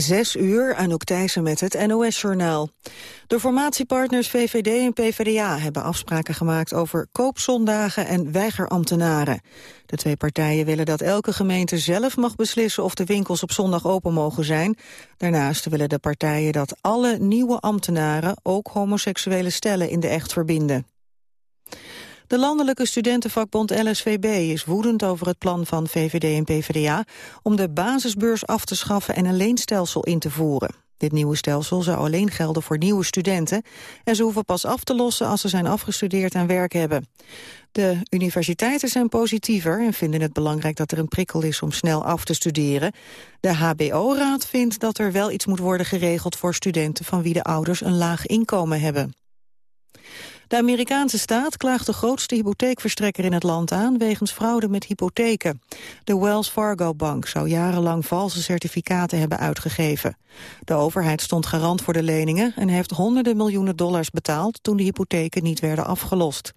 Zes uur, Anouk Thijssen met het NOS-journaal. De formatiepartners VVD en PvdA hebben afspraken gemaakt over koopzondagen en weigerambtenaren. De twee partijen willen dat elke gemeente zelf mag beslissen of de winkels op zondag open mogen zijn. Daarnaast willen de partijen dat alle nieuwe ambtenaren ook homoseksuele stellen in de echt verbinden. De landelijke studentenvakbond LSVB is woedend over het plan van VVD en PvdA om de basisbeurs af te schaffen en een leenstelsel in te voeren. Dit nieuwe stelsel zou alleen gelden voor nieuwe studenten en ze hoeven pas af te lossen als ze zijn afgestudeerd en werk hebben. De universiteiten zijn positiever en vinden het belangrijk dat er een prikkel is om snel af te studeren. De HBO-raad vindt dat er wel iets moet worden geregeld voor studenten van wie de ouders een laag inkomen hebben. De Amerikaanse staat klaagt de grootste hypotheekverstrekker in het land aan wegens fraude met hypotheken. De Wells Fargo Bank zou jarenlang valse certificaten hebben uitgegeven. De overheid stond garant voor de leningen en heeft honderden miljoenen dollars betaald toen de hypotheken niet werden afgelost.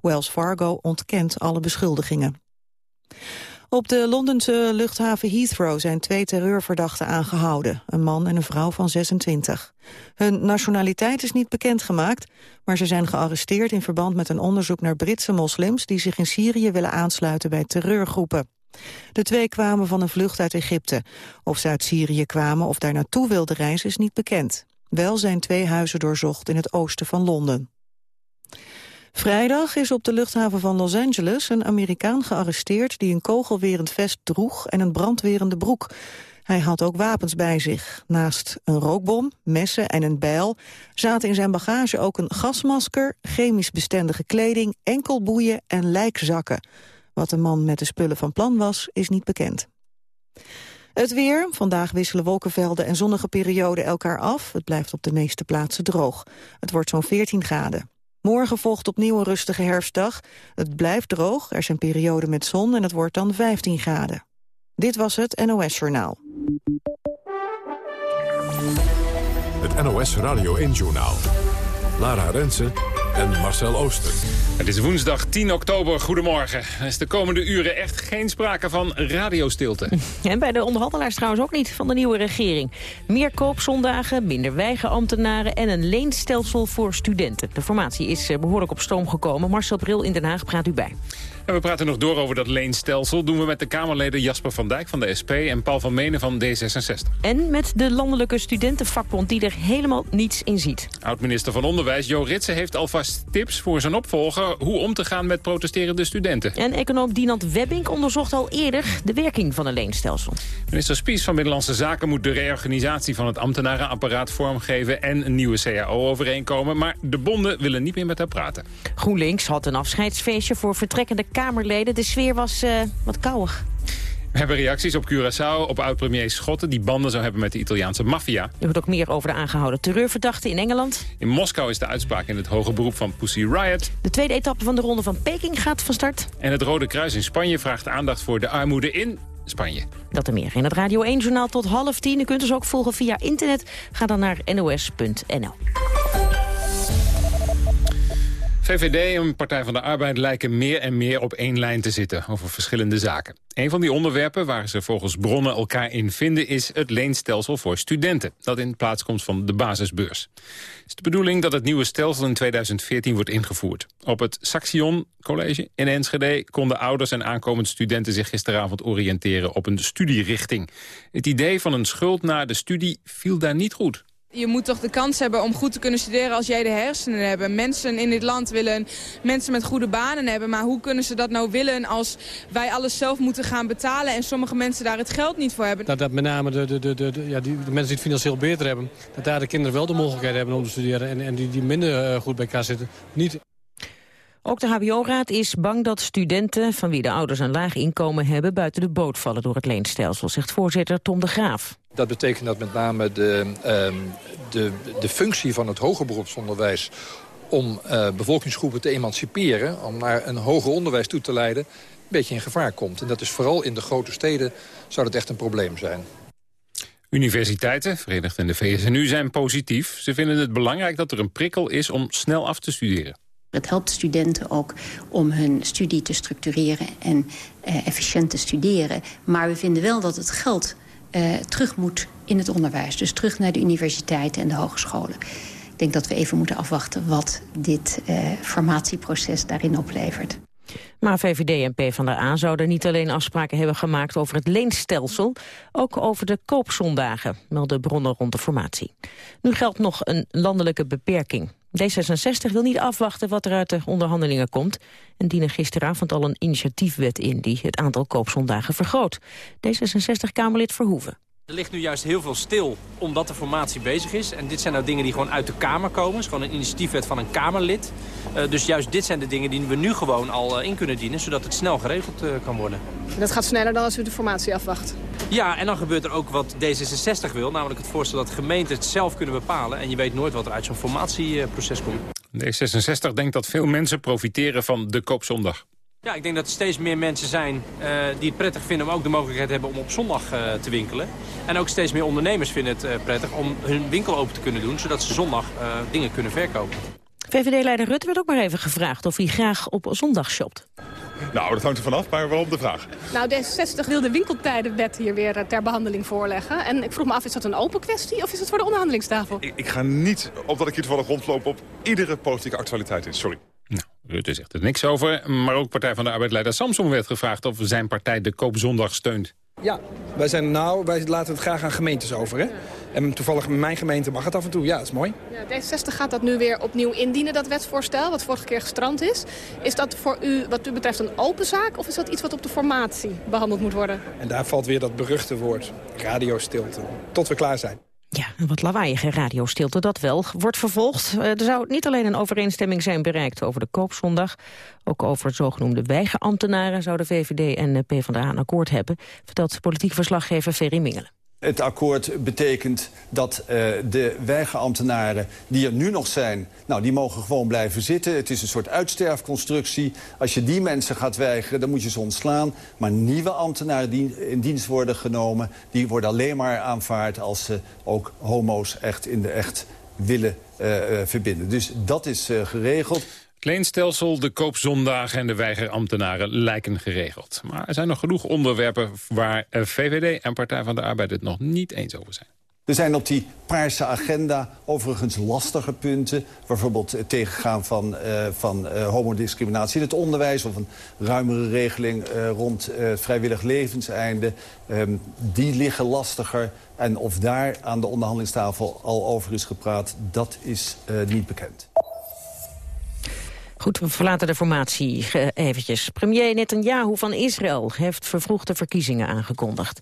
Wells Fargo ontkent alle beschuldigingen. Op de Londense luchthaven Heathrow zijn twee terreurverdachten aangehouden. Een man en een vrouw van 26. Hun nationaliteit is niet bekendgemaakt, maar ze zijn gearresteerd in verband met een onderzoek naar Britse moslims die zich in Syrië willen aansluiten bij terreurgroepen. De twee kwamen van een vlucht uit Egypte. Of ze uit Syrië kwamen of daar naartoe wilden reizen is niet bekend. Wel zijn twee huizen doorzocht in het oosten van Londen. Vrijdag is op de luchthaven van Los Angeles een Amerikaan gearresteerd die een kogelwerend vest droeg en een brandwerende broek. Hij had ook wapens bij zich. Naast een rookbom, messen en een bijl zaten in zijn bagage ook een gasmasker, chemisch bestendige kleding, enkelboeien en lijkzakken. Wat de man met de spullen van plan was, is niet bekend. Het weer. Vandaag wisselen wolkenvelden en zonnige perioden elkaar af. Het blijft op de meeste plaatsen droog. Het wordt zo'n 14 graden. Morgen volgt opnieuw een rustige herfstdag. Het blijft droog, er zijn perioden met zon en het wordt dan 15 graden. Dit was het NOS Journaal. Het NOS Radio 1 Journaal. Lara Rensen en Marcel Ooster. Het is woensdag 10 oktober. Goedemorgen. Er is de komende uren echt geen sprake van radiostilte. En bij de onderhandelaars trouwens ook niet van de nieuwe regering. Meer koopzondagen, minder weigerambtenaren en een leenstelsel voor studenten. De formatie is eh, behoorlijk op stoom gekomen. Marcel Bril in Den Haag praat u bij. En we praten nog door over dat leenstelsel. Doen we met de Kamerleden Jasper van Dijk van de SP en Paul van Menen van D66. En met de landelijke studentenvakbond die er helemaal niets in ziet. Oud-minister van Onderwijs Jo Ritsen heeft alvast tips voor zijn opvolger... hoe om te gaan met protesterende studenten. En econoom Dinant Webbing onderzocht al eerder de werking van een leenstelsel. Minister Spies van Binnenlandse Zaken moet de reorganisatie van het ambtenarenapparaat vormgeven... en een nieuwe CAO overeenkomen. Maar de bonden willen niet meer met haar praten. GroenLinks had een afscheidsfeestje voor vertrekkende Kamerleden. De sfeer was uh, wat kouwig. We hebben reacties op Curaçao, op oud-premier Schotten... die banden zou hebben met de Italiaanse maffia. U hoort ook meer over de aangehouden terreurverdachten in Engeland. In Moskou is de uitspraak in het hoge beroep van Pussy Riot. De tweede etappe van de ronde van Peking gaat van start. En het Rode Kruis in Spanje vraagt aandacht voor de armoede in Spanje. Dat en meer in het Radio 1-journaal tot half tien. U kunt ons ook volgen via internet. Ga dan naar nos.nl. VVD en Partij van de Arbeid lijken meer en meer op één lijn te zitten over verschillende zaken. Een van die onderwerpen waar ze volgens bronnen elkaar in vinden is het leenstelsel voor studenten, dat in plaats komt van de basisbeurs. Het is de bedoeling dat het nieuwe stelsel in 2014 wordt ingevoerd. Op het Saxion College in Enschede konden ouders en aankomende studenten zich gisteravond oriënteren op een studierichting. Het idee van een schuld naar de studie viel daar niet goed. Je moet toch de kans hebben om goed te kunnen studeren als jij de hersenen hebt. Mensen in dit land willen mensen met goede banen hebben. Maar hoe kunnen ze dat nou willen als wij alles zelf moeten gaan betalen... en sommige mensen daar het geld niet voor hebben? Dat, dat met name de, de, de, de, ja, die, de mensen die het financieel beter hebben... dat daar de kinderen wel de mogelijkheid hebben om te studeren... en, en die, die minder uh, goed bij elkaar zitten, niet. Ook de HBO-raad is bang dat studenten van wie de ouders een laag inkomen hebben... buiten de boot vallen door het leenstelsel, zegt voorzitter Tom de Graaf. Dat betekent dat met name de, uh, de, de functie van het hoger beroepsonderwijs om uh, bevolkingsgroepen te emanciperen, om naar een hoger onderwijs toe te leiden, een beetje in gevaar komt. En dat is vooral in de grote steden zou dat echt een probleem zijn. Universiteiten, Verenigd in de VSNU, zijn positief. Ze vinden het belangrijk dat er een prikkel is om snel af te studeren. Het helpt studenten ook om hun studie te structureren en uh, efficiënt te studeren. Maar we vinden wel dat het geld uh, terug moet in het onderwijs. Dus terug naar de universiteiten en de hogescholen. Ik denk dat we even moeten afwachten wat dit uh, formatieproces daarin oplevert. Maar VVD en PvdA zouden niet alleen afspraken hebben gemaakt over het leenstelsel, ook over de koopzondagen, melden bronnen rond de formatie. Nu geldt nog een landelijke beperking. D66 wil niet afwachten wat er uit de onderhandelingen komt... en dienen gisteravond al een initiatiefwet in die het aantal koopzondagen vergroot. D66-Kamerlid Verhoeven. Er ligt nu juist heel veel stil omdat de formatie bezig is. En dit zijn nou dingen die gewoon uit de Kamer komen. Het is gewoon een initiatiefwet van een Kamerlid. Uh, dus juist dit zijn de dingen die we nu gewoon al uh, in kunnen dienen... zodat het snel geregeld uh, kan worden. Dat gaat sneller dan als u de formatie afwacht? Ja, en dan gebeurt er ook wat D66 wil. Namelijk het voorstel dat gemeenten het zelf kunnen bepalen. En je weet nooit wat er uit zo'n formatieproces komt. D66 denkt dat veel mensen profiteren van de koopzondag. Ja, ik denk dat er steeds meer mensen zijn uh, die het prettig vinden... om ook de mogelijkheid te hebben om op zondag uh, te winkelen. En ook steeds meer ondernemers vinden het uh, prettig om hun winkel open te kunnen doen... zodat ze zondag dingen kunnen verkopen. VVD-leider Rutte werd ook maar even gevraagd of hij graag op zondag shopt. Nou, dat hangt er vanaf, maar waarom de vraag? Nou, D66 wil de winkeltijdenwet hier weer ter behandeling voorleggen. En ik vroeg me af, is dat een open kwestie of is het voor de onderhandelingstafel? Ik, ik ga niet, omdat ik hier toevallig rondloop, op iedere politieke actualiteit in. Sorry. Nou, Rutte zegt er niks over. Maar ook Partij van de Arbeid-leider Samson werd gevraagd... of zijn partij de koopzondag steunt. Ja, wij zijn nou, wij laten het graag aan gemeentes over. Hè? En toevallig in mijn gemeente mag het af en toe. Ja, dat is mooi. Ja, D60 gaat dat nu weer opnieuw indienen, dat wetsvoorstel, wat vorige keer gestrand is. Is dat voor u, wat u betreft, een open zaak of is dat iets wat op de formatie behandeld moet worden? En daar valt weer dat beruchte woord, radiostilte, tot we klaar zijn. Ja, wat lawaaiige radiostilte, dat wel. Wordt vervolgd. Eh, er zou niet alleen een overeenstemming zijn bereikt over de koopzondag. Ook over zogenoemde weigerambtenaren zouden VVD en eh, PvdA een akkoord hebben. Vertelt politiek verslaggever Ferry Mingelen. Het akkoord betekent dat uh, de weigerambtenaren die er nu nog zijn... nou, die mogen gewoon blijven zitten. Het is een soort uitsterfconstructie. Als je die mensen gaat weigeren, dan moet je ze ontslaan. Maar nieuwe ambtenaren die in dienst worden genomen... die worden alleen maar aanvaard als ze ook homo's echt in de echt willen uh, uh, verbinden. Dus dat is geregeld. Het leenstelsel, de koopzondagen en de weigerambtenaren lijken geregeld. Maar er zijn nog genoeg onderwerpen waar VVD en Partij van de Arbeid het nog niet eens over zijn. Er zijn op die paarse agenda overigens lastige punten. Bijvoorbeeld het tegengaan van, uh, van uh, homodiscriminatie in het onderwijs... of een ruimere regeling rond vrijwillig levenseinde. Um, die liggen lastiger. En of daar aan de onderhandelingstafel al over is gepraat, dat is niet bekend. Goed, we verlaten de formatie uh, eventjes. Premier Netanyahu van Israël heeft vervroegde verkiezingen aangekondigd.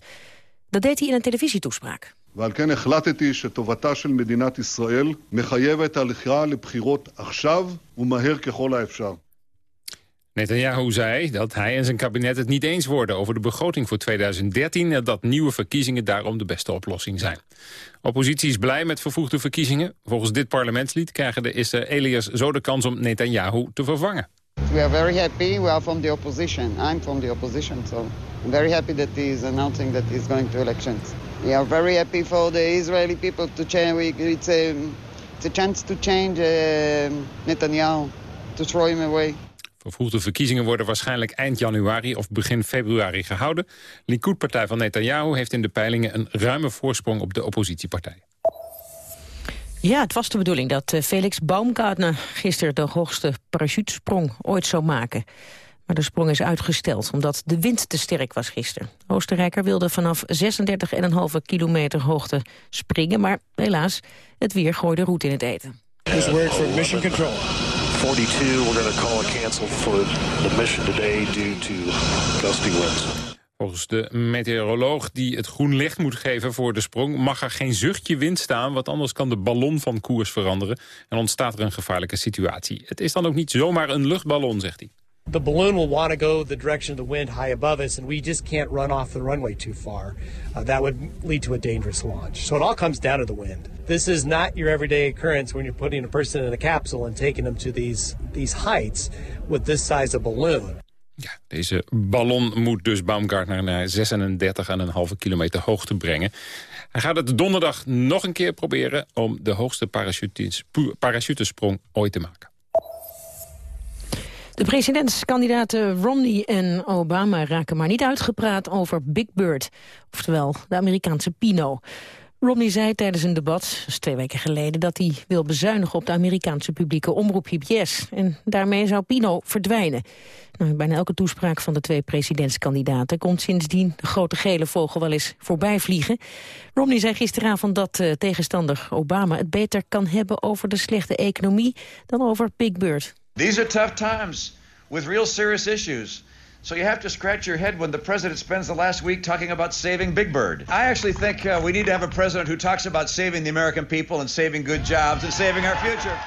Dat deed hij in een televisietoespraak. ועל כן החלטתי שטובתה של מדינת ישראל מחייבת הליכה לבחירות עכשיו ומהר ככל האפשר. Netanyahu zei dat hij en zijn kabinet het niet eens worden over de begroting voor 2013... en dat nieuwe verkiezingen daarom de beste oplossing zijn. Oppositie is blij met vervoegde verkiezingen. Volgens dit parlementslid krijgen de Israëliërs zo de kans om Netanyahu te vervangen. We are very happy. We are from the opposition. I'm from the opposition, so I'm very happy that he is announcing that he's going to elections. We are very happy for the Israeli people to change. It's a, it's a chance to change uh, Netanyahu, to throw him away. Vervroegde verkiezingen worden waarschijnlijk eind januari of begin februari gehouden. Likud-partij van Netanyahu heeft in de peilingen een ruime voorsprong op de oppositiepartij. Ja, het was de bedoeling dat eh, Felix Baumgartner gisteren de hoogste parachutesprong ooit zou maken. Maar de sprong is uitgesteld omdat de wind te sterk was gisteren. Oostenrijker wilde vanaf 36,5 kilometer hoogte springen, maar helaas, het weer gooide roet in het eten. This work for mission control. 42, we're going to call a cancel for the mission today due to gusty winds. Volgens de meteoroloog die het groen licht moet geven voor de sprong... mag er geen zuchtje wind staan, want anders kan de ballon van koers veranderen... en ontstaat er een gevaarlijke situatie. Het is dan ook niet zomaar een luchtballon, zegt hij. The balloon will want to go the direction of the wind high above us, and we just can't run off the runway too far. Uh, that would lead to a dangerous launch. So it all comes down to the wind. This is not your everyday occurrence when you're putting a person in a capsule and taking them to these, these heights with this size of balloon. Ja, deze ballon moet dus Baumgartner naar 36,5 kilometer hoogte brengen. Hij gaat het donderdag nog een keer proberen om de hoogste parachutesprong ooit te maken. De presidentskandidaten Romney en Obama raken maar niet uitgepraat over Big Bird. Oftewel de Amerikaanse Pino. Romney zei tijdens een debat, dat twee weken geleden... dat hij wil bezuinigen op de Amerikaanse publieke omroep PBS. En daarmee zou Pino verdwijnen. Nou, bijna elke toespraak van de twee presidentskandidaten... komt sindsdien de grote gele vogel wel eens voorbij vliegen. Romney zei gisteravond dat uh, tegenstander Obama het beter kan hebben... over de slechte economie dan over Big Bird. These are tough times with real serious issues. So you have to scratch your head when the president spends the last week talking about saving Big Bird. I actually think uh, we need to have a president who talks about saving the American people and saving good jobs and saving our future.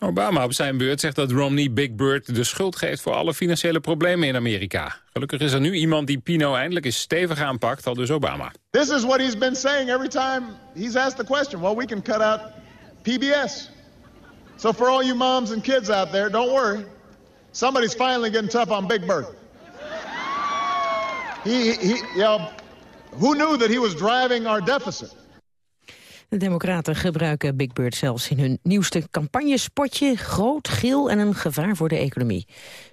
Obama op zijn beurt zegt dat Romney Big Bird de schuld geeft voor alle financiële problemen in Amerika. Gelukkig is er nu iemand die Pino eindelijk eens stevig aanpakt, al dus Obama. This is what he's been saying every time he's asked the question. Well, we can cut out PBS. So for all you moms and kids out there, don't worry. Somebody's finally getting tough on Big Bird. He, he, know, who knew that he was driving our deficit? De Democraten gebruiken Big Bird zelfs in hun nieuwste campagnespotje. Groot, geel en een gevaar voor de economie.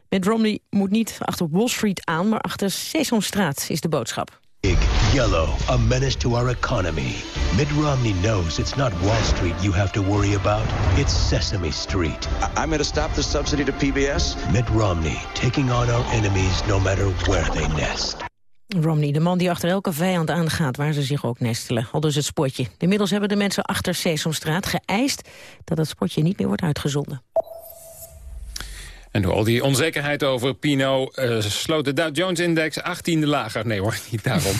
Met Romney moet niet achter Wall Street aan, maar achter Sesamstraat is de boodschap. Big, yellow, a menace to our economy. Mitt Romney knows it's not Wall Street you have to worry about. It's Sesame Street. I'm going to stop the subsidy to PBS. Mitt Romney, taking on our enemies no matter where they nest. Romney, de man die achter elke vijand aangaat waar ze zich ook nestelen. Al dus het spotje. Inmiddels hebben de mensen achter Sesamstraat geëist dat het spotje niet meer wordt uitgezonden. En door al die onzekerheid over Pino uh, sloot de Dow Jones-index 18e lager. Nee hoor, niet daarom.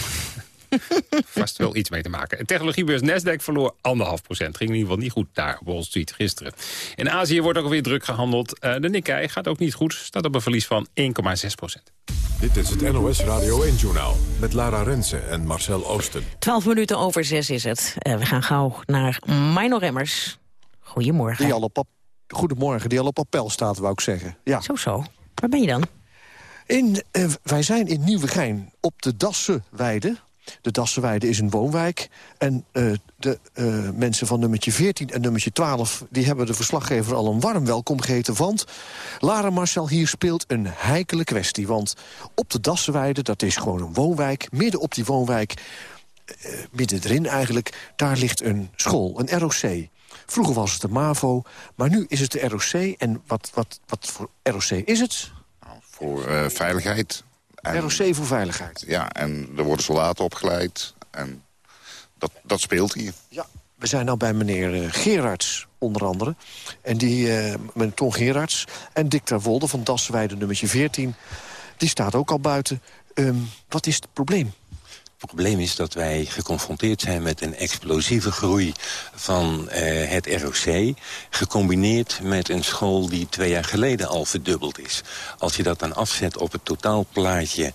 Vast wel iets mee te maken. Technologiebeurs Nasdaq verloor anderhalf procent. Ging in ieder geval niet goed daar op Wall Street gisteren. In Azië wordt ook alweer druk gehandeld. Uh, de Nikkei gaat ook niet goed. Staat op een verlies van 1,6 procent. Dit is het NOS Radio 1-journaal met Lara Rensen en Marcel Oosten. 12 minuten over 6 is het. Uh, we gaan gauw naar Mino Remmers. Goedemorgen. Die al op, goedemorgen, die al op appel staat, wou ik zeggen. Ja. Zo, zo. Waar ben je dan? In, uh, wij zijn in Nieuwegein op de Dassenweide. De Dassenweide is een woonwijk. En uh, de uh, mensen van nummertje 14 en nummertje 12... die hebben de verslaggever al een warm welkom geheten. Want, Lara Marcel, hier speelt een heikele kwestie. Want op de Dassenweide, dat is gewoon een woonwijk... midden op die woonwijk, midden erin eigenlijk... daar ligt een school, een ROC. Vroeger was het de MAVO, maar nu is het de ROC. En wat, wat, wat voor ROC is het? Nou, voor veiligheid en, ROC voor veiligheid. Ja, en er worden soldaten opgeleid. En dat, dat speelt hier. Ja, we zijn nou bij meneer uh, Gerards, onder andere. En die, uh, meneer Ton Gerards. En Dick Wolde van Dassenweide nummertje 14. Die staat ook al buiten. Um, wat is het probleem? Het probleem is dat wij geconfronteerd zijn met een explosieve groei van uh, het ROC... gecombineerd met een school die twee jaar geleden al verdubbeld is. Als je dat dan afzet op het totaalplaatje... Uh,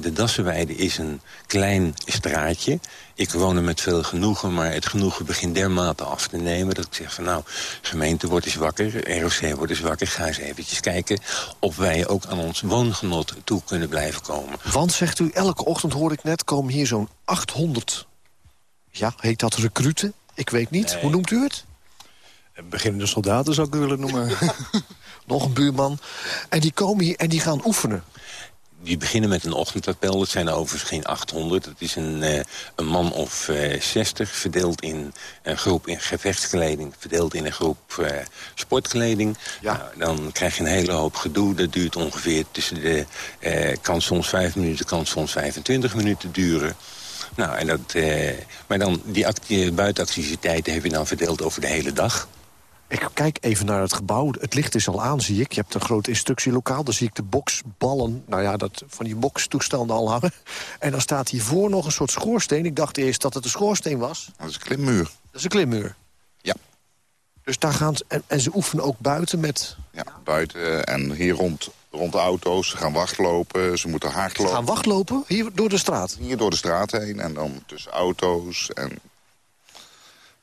de Dassenweide is een klein straatje. Ik woon er met veel genoegen, maar het genoegen begint dermate af te nemen... dat ik zeg van nou, gemeente wordt eens wakker, ROC wordt eens wakker... ga eens eventjes kijken of wij ook aan ons woongenot toe kunnen blijven komen. Want, zegt u, elke ochtend hoor ik net, komen hier zo'n 800... ja, heet dat recruten? Ik weet niet. Nee. Hoe noemt u het? Beginnende soldaten zou ik willen noemen. Nog een buurman. En die komen hier en die gaan oefenen die beginnen met een ochtendtappel. Dat zijn er overigens geen 800. Dat is een, uh, een man of uh, 60, verdeeld in een groep in gevechtskleding... verdeeld in een groep uh, sportkleding. Ja. Nou, dan krijg je een hele hoop gedoe. Dat duurt ongeveer tussen de... Kan soms 5 minuten, kan soms 25 minuten duren. Nou, en dat, maar dan die buitenactiviteiten heb je dan verdeeld over de hele dag... Ik kijk even naar het gebouw. Het licht is al aan, zie ik. Je hebt een groot instructielokaal. Dan zie ik de boksballen, nou ja, dat, van die bokstoestanden al hangen. En dan staat hiervoor nog een soort schoorsteen. Ik dacht eerst dat het een schoorsteen was. Dat is een klimmuur. Dat is een klimmuur? Ja. Dus daar gaan ze, en, en ze oefenen ook buiten met... Ja, buiten en hier rond, rond de auto's. Ze gaan wachtlopen, ze moeten hardlopen. Ze gaan wachtlopen? Hier door de straat? Hier door de straat heen en dan tussen auto's en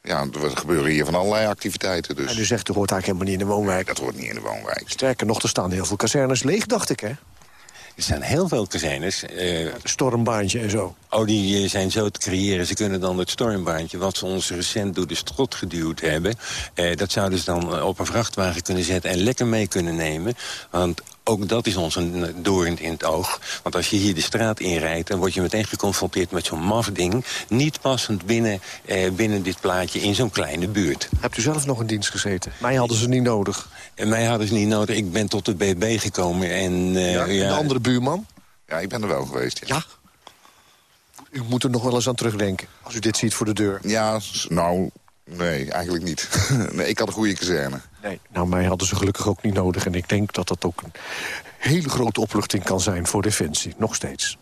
ja, er gebeuren hier van allerlei activiteiten. Dus. En u zegt, u hoort eigenlijk helemaal niet in de woonwijk. dat hoort niet in de woonwijk. Sterker nog, er staan heel veel kazernes leeg, dacht ik, hè? Er zijn heel veel kazijnes. Uh, stormbaantje en zo. Oh, die uh, zijn zo te creëren. Ze kunnen dan het stormbaantje, wat ze ons recent door de strot geduwd hebben... Uh, dat zouden ze dan op een vrachtwagen kunnen zetten en lekker mee kunnen nemen. Want ook dat is ons een doorn in het oog. Want als je hier de straat inrijdt... dan word je meteen geconfronteerd met zo'n maf ding. Niet passend binnen, eh, binnen dit plaatje in zo'n kleine buurt. Hebt u zelf nog in dienst gezeten? Mij hadden ze niet nodig. En mij hadden ze niet nodig. Ik ben tot de BB gekomen. En, uh, ja, ja, de andere buurman? Ja, ik ben er wel geweest, ja. ja? U moet er nog wel eens aan terugdenken, als u dit ziet voor de deur. Ja, nou, nee, eigenlijk niet. nee, ik had een goede kazerne. Nee, nou, mij hadden ze gelukkig ook niet nodig. En ik denk dat dat ook een hele grote opluchting kan zijn voor Defensie. Nog steeds.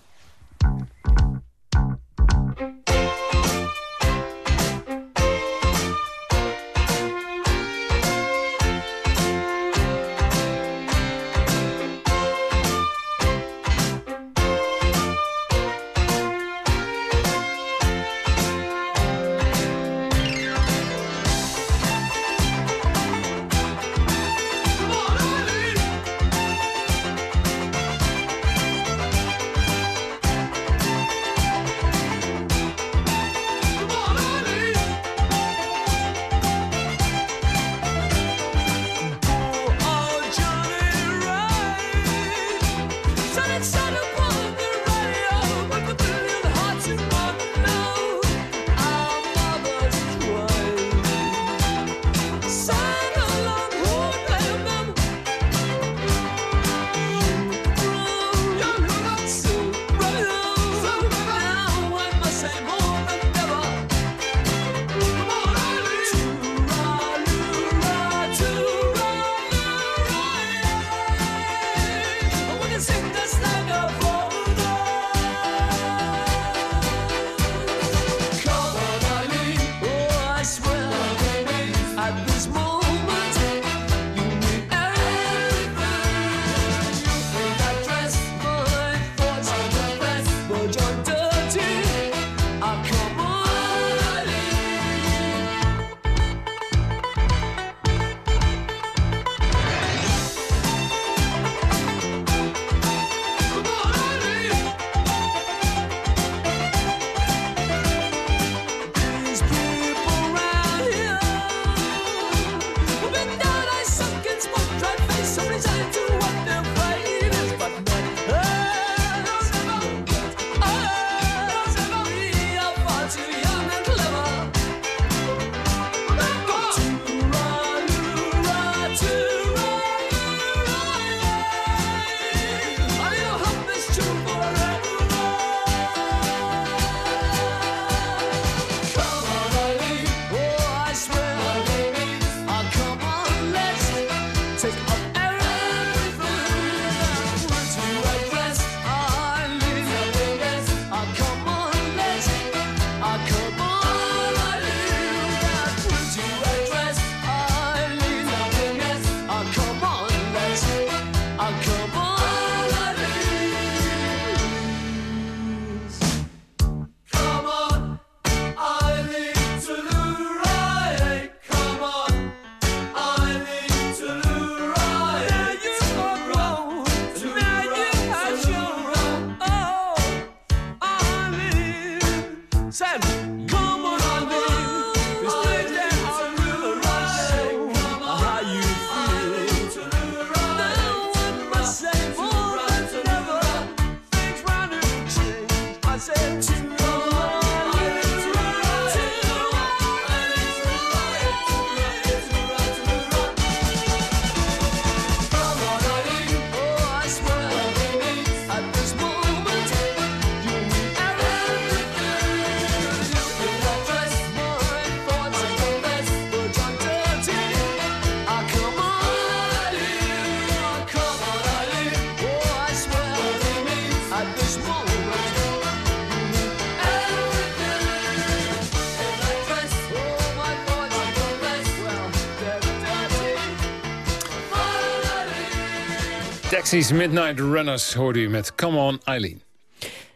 Taxis Midnight Runners hoorde u met Come On Eileen.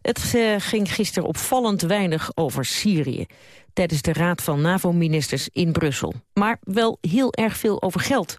Het uh, ging gisteren opvallend weinig over Syrië tijdens de Raad van NAVO-ministers in Brussel. Maar wel heel erg veel over geld.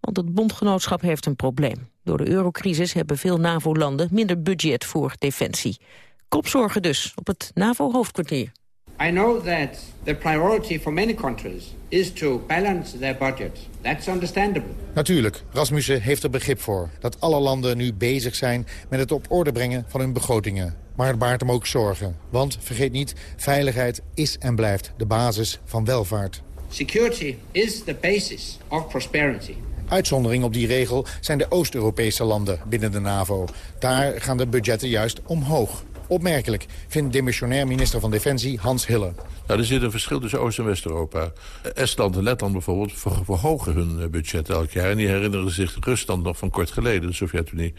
Want het bondgenootschap heeft een probleem. Door de eurocrisis hebben veel NAVO-landen minder budget voor defensie. Kopzorgen dus op het NAVO-hoofdkwartier. I know that the priority for many countries is to balance their budget. That's understandable. Natuurlijk, Rasmussen heeft er begrip voor dat alle landen nu bezig zijn met het op orde brengen van hun begrotingen. Maar het baart hem ook zorgen. Want, vergeet niet, veiligheid is en blijft de basis van welvaart. Security is the basis of prosperity. Uitzondering op die regel zijn de Oost-Europese landen binnen de NAVO. Daar gaan de budgetten juist omhoog. Opmerkelijk, vindt demissionair minister van Defensie Hans Hille. Nou, er zit een verschil tussen Oost- en West-Europa. Estland en Letland bijvoorbeeld verhogen hun eh, budget elk jaar. En die herinneren zich Rusland nog van kort geleden, de Sovjet-Unie.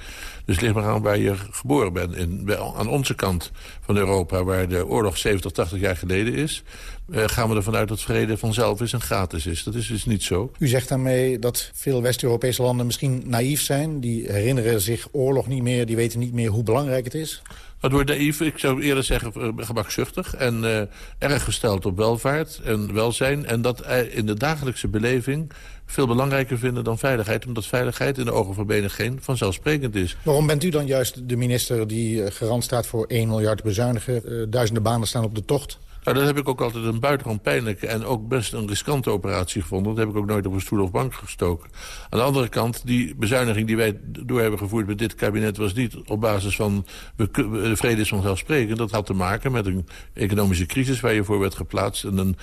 Dus ligt maar aan waar je geboren bent. In, aan onze kant van Europa, waar de oorlog 70, 80 jaar geleden is... Uh, gaan we ervan uit dat vrede vanzelf is en gratis is. Dat is dus niet zo. U zegt daarmee dat veel West-Europese landen misschien naïef zijn. Die herinneren zich oorlog niet meer, die weten niet meer hoe belangrijk het is. Het wordt naïef, ik zou eerder zeggen eh, gemakzuchtig... en uh, erg gesteld op welvaart en welzijn. En dat in de dagelijkse beleving veel belangrijker vinden dan veiligheid. Omdat veiligheid in de ogen van geen vanzelfsprekend is. Waarom bent u dan juist de minister die garant staat voor 1 miljard bezuinigen? duizenden banen staan op de tocht. Nou, dat heb ik ook altijd een buitengewoon pijnlijke en ook best een riskante operatie gevonden. Dat heb ik ook nooit op een stoel of bank gestoken. Aan de andere kant, die bezuiniging die wij door hebben gevoerd met dit kabinet... was niet op basis van de vrede is vanzelfsprekend. Dat had te maken met een economische crisis waar je voor werd geplaatst... en een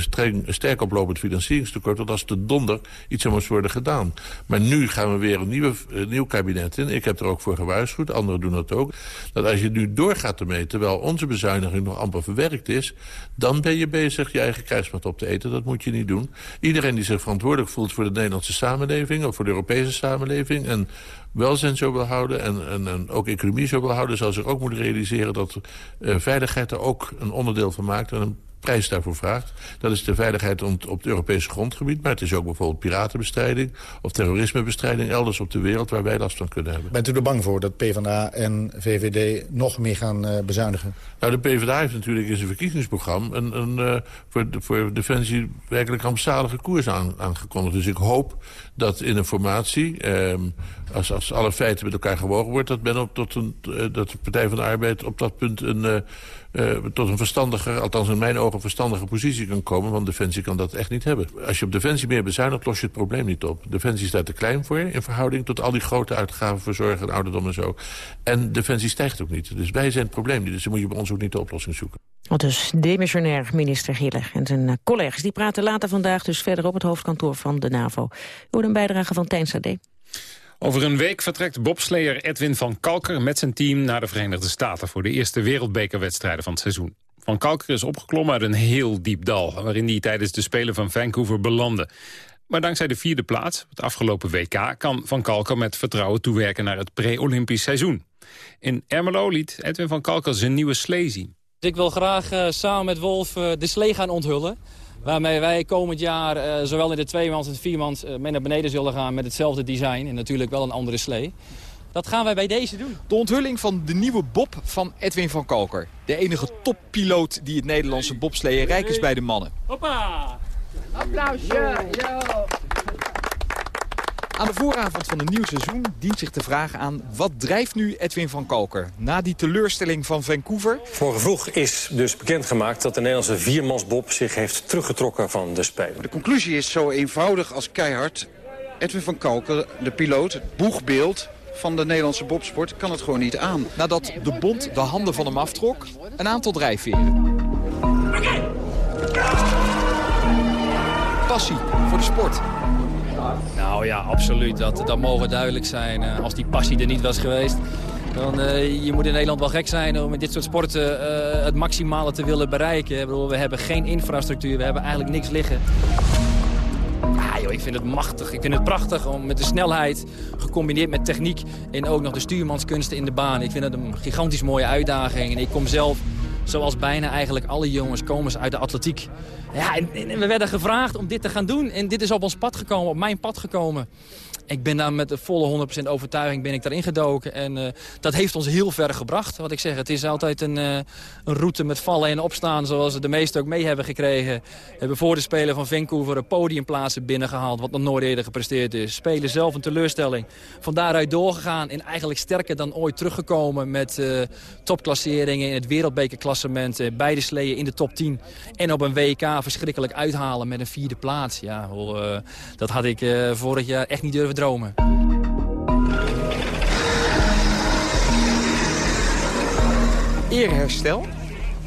streng, sterk oplopend financieringstekort... dat als de donder iets aan moest worden gedaan. Maar nu gaan we weer een nieuwe, nieuw kabinet in. Ik heb er ook voor gewaarschuwd, anderen doen dat ook. Dat als je nu doorgaat ermee, terwijl onze bezuiniging nog amper verwerkt is... dan ben je bezig je eigen krijgsmacht op te eten. Dat moet je niet doen. Iedereen die zich verantwoordelijk voelt voor de Nederlandse samenleving... of voor de Europese samenleving... en welzijn zo wil houden en, en, en, ook economie zo wil houden... zal zich ook moeten realiseren dat uh, veiligheid er ook een onderdeel van maakt... en een prijs daarvoor vraagt. Dat is de veiligheid op het Europese grondgebied... maar het is ook bijvoorbeeld piratenbestrijding of terrorismebestrijding... elders op de wereld waar wij last van kunnen hebben. Bent u er bang voor dat PvdA en VVD nog meer gaan uh, bezuinigen? Nou, de PvdA heeft natuurlijk in zijn verkiezingsprogramma... een, een uh, voor, voor Defensie werkelijk rampzalige koers aan, aangekondigd. Dus ik hoop dat in een formatie, eh, als, als alle feiten met elkaar gewogen wordt... dat, men op tot een, uh, dat de Partij van de Arbeid op dat punt een... Uh, uh, tot een verstandiger, althans in mijn ogen verstandige positie kan komen. Want Defensie kan dat echt niet hebben. Als je op Defensie meer bezuinigt, los je het probleem niet op. Defensie staat te klein voor in verhouding tot al die grote uitgaven voor zorg en ouderdom en zo. En Defensie stijgt ook niet. Dus wij zijn het probleem niet. Dus dan moet je bij ons ook niet de oplossing zoeken. Wat dus demissionair minister Hille en zijn collega's. Die praten later vandaag dus verder op het hoofdkantoor van de NAVO. Een bijdrage van Tijn Sade. Over een week vertrekt bobsleer Edwin van Kalker met zijn team naar de Verenigde Staten... voor de eerste wereldbekerwedstrijden van het seizoen. Van Kalker is opgeklommen uit een heel diep dal... waarin hij tijdens de Spelen van Vancouver belandde. Maar dankzij de vierde plaats, het afgelopen WK... kan Van Kalker met vertrouwen toewerken naar het pre-Olympisch seizoen. In Ermelo liet Edwin van Kalker zijn nieuwe slee zien. Ik wil graag uh, samen met Wolf uh, de slee gaan onthullen. Waarmee wij komend jaar uh, zowel in de tweemans en de viermans uh, mee naar beneden zullen gaan met hetzelfde design. En natuurlijk wel een andere slee. Dat gaan wij bij deze doen. De onthulling van de nieuwe bob van Edwin van Kalker. De enige toppiloot die het Nederlandse bobsleeën rijk is bij de mannen. Hoppa! Applausje! Aan de vooravond van een nieuw seizoen dient zich de vraag aan... wat drijft nu Edwin van Kalker na die teleurstelling van Vancouver? Vorige vroeg is dus bekendgemaakt dat de Nederlandse viermansbob... zich heeft teruggetrokken van de Spelen. De conclusie is zo eenvoudig als keihard. Edwin van Kalker, de piloot, het boegbeeld van de Nederlandse bobsport, kan het gewoon niet aan. Nadat de bond de handen van hem aftrok, een aantal drijfveren. Passie voor de sport. Nou ja, absoluut. Dat, dat mogen duidelijk zijn. Uh, als die passie er niet was geweest... Dan, uh, je moet in Nederland wel gek zijn om in dit soort sporten uh, het maximale te willen bereiken. Ik bedoel, we hebben geen infrastructuur, we hebben eigenlijk niks liggen. Ah, joh, ik vind het machtig, ik vind het prachtig om met de snelheid gecombineerd met techniek... en ook nog de stuurmanskunsten in de baan. Ik vind het een gigantisch mooie uitdaging. En ik kom zelf zoals bijna eigenlijk alle jongens komen uit de atletiek. Ja, en, we werden gevraagd om dit te gaan doen. En dit is op ons pad gekomen, op mijn pad gekomen. Ik ben daar met de volle 100% overtuiging ben ik daarin gedoken. En dat heeft ons heel ver gebracht. Wat ik zeg, het is altijd een, een route met vallen en opstaan... zoals de meesten ook mee hebben gekregen. We hebben voor de Spelen van Vancouver een podiumplaatsen binnengehaald... wat nog nooit eerder gepresteerd is. Spelen zelf een teleurstelling. Van daaruit doorgegaan en eigenlijk sterker dan ooit teruggekomen... met topklasseringen in het wereldbekerklassement. beide sleeën in de top 10. En op een WK verschrikkelijk uithalen met een vierde plaats. Ja, dat had ik vorig jaar echt niet durven dromen. Eerherstel?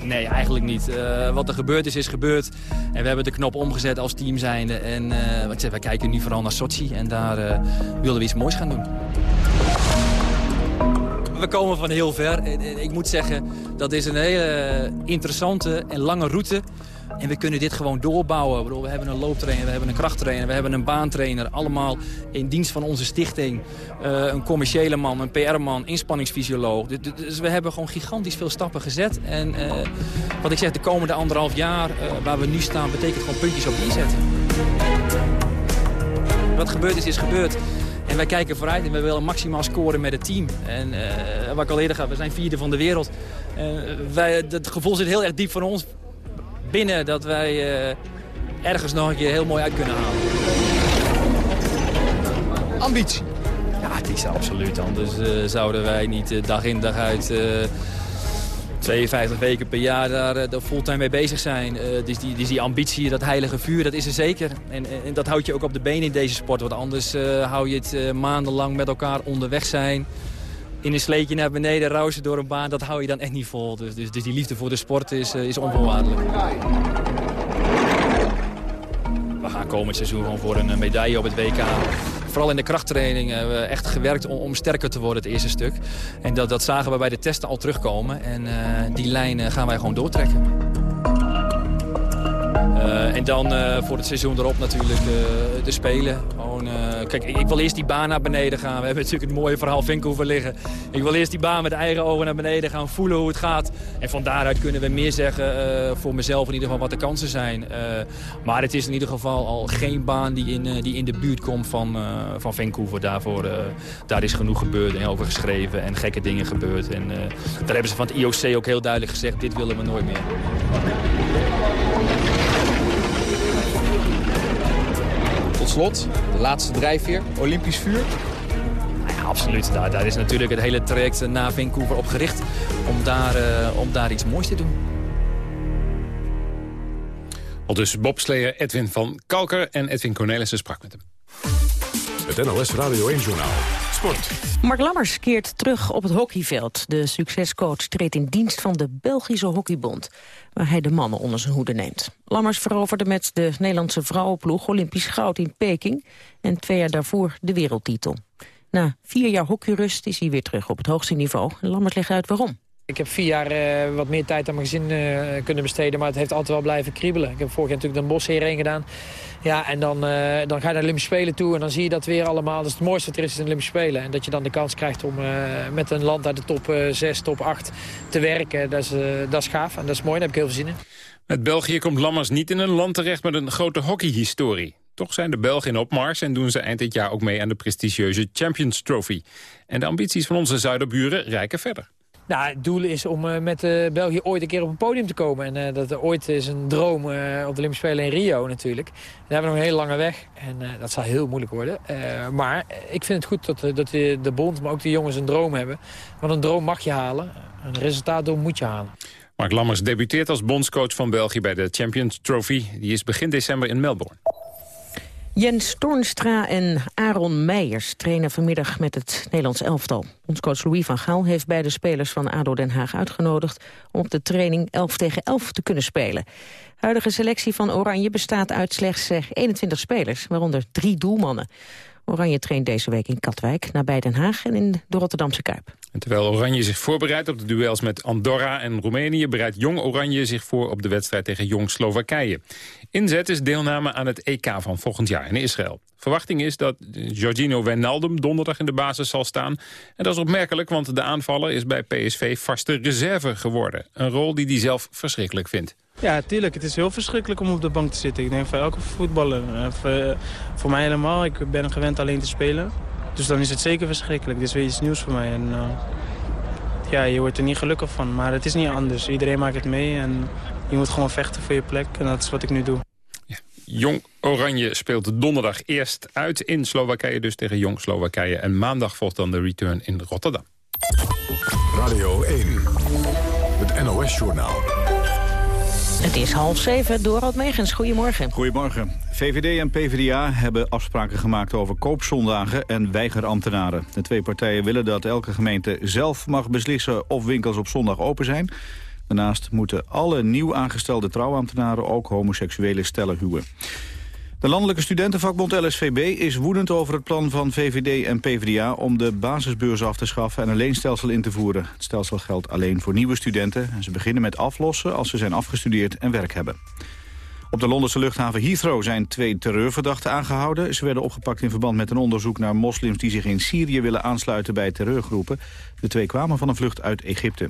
Nee, eigenlijk niet. Uh, wat er gebeurd is, is gebeurd. En we hebben de knop omgezet als team zijnde. En uh, wat ik zeg, wij kijken nu vooral naar Sochi. En daar uh, willen we iets moois gaan doen. We komen van heel ver. Ik moet zeggen, dat is een hele interessante en lange route. En we kunnen dit gewoon doorbouwen. We hebben een looptrainer, we hebben een krachttrainer, we hebben een baantrainer. Allemaal in dienst van onze stichting. Uh, een commerciële man, een PR-man, inspanningsfysioloog. Dus we hebben gewoon gigantisch veel stappen gezet. En uh, wat ik zeg, de komende anderhalf jaar uh, waar we nu staan... betekent gewoon puntjes op inzetten. Wat gebeurd is, is gebeurd. En wij kijken vooruit en we willen maximaal scoren met het team. En wat ik al eerder ga, we zijn vierde van de wereld. wij, het gevoel zit heel erg diep van ons binnen dat wij uh, ergens nog een keer heel mooi uit kunnen halen. Ambitie? Ja, het is absoluut. Anders uh, zouden wij niet uh, dag in dag uit 52 weken per jaar daar, daar fulltime mee bezig zijn. dus, die, dus die ambitie, dat heilige vuur, dat is er zeker. En, en dat houdt je ook op de benen in deze sport. Want anders hou je het maandenlang met elkaar onderweg zijn in een sleetje naar beneden rausen door een baan, dat hou je dan echt niet vol. Dus, dus, dus die liefde voor de sport is, uh, is onvoorwaardelijk. We gaan komend seizoen gewoon voor een eh, medaille op het WK. Vooral in de krachttraining hebben we echt gewerkt om, sterker te worden, het eerste stuk. En dat, dat zagen we bij de testen al terugkomen. En die lijn gaan wij gewoon doortrekken. En dan voor het seizoen erop natuurlijk de Spelen. Gewoon, kijk, ik, wil eerst die baan naar beneden gaan. We hebben natuurlijk het mooie verhaal Vancouver liggen. Ik wil eerst die baan met eigen ogen naar beneden gaan voelen hoe het gaat. En van daaruit kunnen we meer zeggen voor mezelf in ieder geval wat de kansen zijn. maar het is in ieder geval al geen baan die in, die in de buurt komt van, van Vancouver. Daarvoor, daar is genoeg gebeurd en over geschreven en gekke dingen gebeurd. En daar hebben ze van het IOC ook heel duidelijk gezegd, dit willen we nooit meer. Slot, de laatste drijfveer, Olympisch vuur. Nou ja, absoluut. Daar, daar, is natuurlijk het hele traject naar Vancouver op gericht om daar, uh, om daar iets moois te doen. Al dus bobsleer Edwin van Kalker en Edwin Cornelissen sprak met hem. Het NLS Radio 1 Journaal. Sport. Mark Lammers keert terug op het hockeyveld. De succescoach treedt in dienst van de Belgische Hockeybond... waar hij de mannen onder zijn hoede neemt. Lammers veroverde met de Nederlandse vrouwenploeg Olympisch goud in Peking... en twee jaar daarvoor de wereldtitel. Na vier jaar hockeyrust is hij weer terug op het hoogste niveau. Lammers legt uit waarom. Ik heb vier jaar uh, wat meer tijd aan mijn gezin uh, kunnen besteden, maar het heeft altijd wel blijven kriebelen. Ik heb vorig jaar natuurlijk de Bos hierheen gedaan. Ja, en dan, uh, dan ga je naar de Olympische Spelen toe en dan zie je dat weer allemaal. Dat is het mooiste wat er is in de Olympische Spelen. En dat je dan de kans krijgt om met een land uit de top 6, top 8 te werken. Dat is, dat is gaaf en dat is mooi, daar heb ik heel veel zin in. Met België komt Lammers niet in een land terecht met een grote hockeyhistorie. Toch zijn de Belgen in opmars en doen ze eind dit jaar ook mee aan de prestigieuze Champions Trophy. En de ambities van onze zuiderburen reiken verder. Nou, het doel is om uh, met uh, België ooit een keer op een podium te komen. En uh, dat ooit is een droom op de Olympische Spelen in Rio natuurlijk. Daar hebben we nog een hele lange weg. En dat zal heel moeilijk worden. maar ik vind het goed dat, dat de, bond, maar ook de jongens een droom hebben. Want een droom mag je halen. Een resultaatdoel moet je halen. Mark Lammers debuteert als bondscoach van België bij de Champions Trophy. Die is begin december in Melbourne. Jens Toornstra en Aaron Meijers trainen vanmiddag met het Nederlands elftal. Bondscoach Louis van Gaal heeft beide spelers van ADO Den Haag uitgenodigd... om op de training 11 tegen 11 te kunnen spelen. De huidige selectie van Oranje bestaat uit slechts 21 eh, spelers, waaronder drie doelmannen. Oranje traint deze week in Katwijk, nabij Den Haag en in de Rotterdamse Kuip. Terwijl Oranje zich voorbereidt op de duels met Andorra en Roemenië... bereidt Jong Oranje zich voor op de wedstrijd tegen Jong Slowakije. Inzet is deelname aan het EK van volgend jaar in Israël. Verwachting is dat Jorginho Wijnaldum donderdag in de basis zal staan. En dat is opmerkelijk, want de aanvaller is bij PSV vaste reserve geworden. Een rol die hij zelf verschrikkelijk vindt. Ja, tuurlijk. Het is heel verschrikkelijk om op de bank te zitten. Ik denk voor elke voetballer. Eh, voor, voor mij helemaal. Ik ben gewend alleen te spelen. Dus dan is het zeker verschrikkelijk. Dit is weer iets nieuws voor mij. En, uh, ja, je wordt er niet gelukkig van. Maar het is niet anders. Iedereen maakt het mee. En je moet gewoon vechten voor je plek. En dat is wat ik nu doe. Jong Oranje speelt donderdag eerst uit in Slowakije, dus tegen Jong Slowakije. En maandag volgt dan de return in Rotterdam. Radio 1, het NOS-journaal. Het is half zeven, Dorald Megens. Goedemorgen. Goedemorgen. VVD en PvdA hebben afspraken gemaakt over koopzondagen en weigerambtenaren. De twee partijen willen dat elke gemeente zelf mag beslissen of winkels op zondag open zijn. Daarnaast moeten alle nieuw aangestelde trouwambtenaren ook homoseksuele stellen huwen. De landelijke studentenvakbond LSVB is woedend over het plan van VVD en PvdA om de basisbeurs af te schaffen en een leenstelsel in te voeren. Het stelsel geldt alleen voor nieuwe studenten en ze beginnen met aflossen als ze zijn afgestudeerd en werk hebben. Op de Londense luchthaven Heathrow zijn twee terreurverdachten aangehouden. Ze werden opgepakt in verband met een onderzoek naar moslims die zich in Syrië willen aansluiten bij terreurgroepen. De twee kwamen van een vlucht uit Egypte.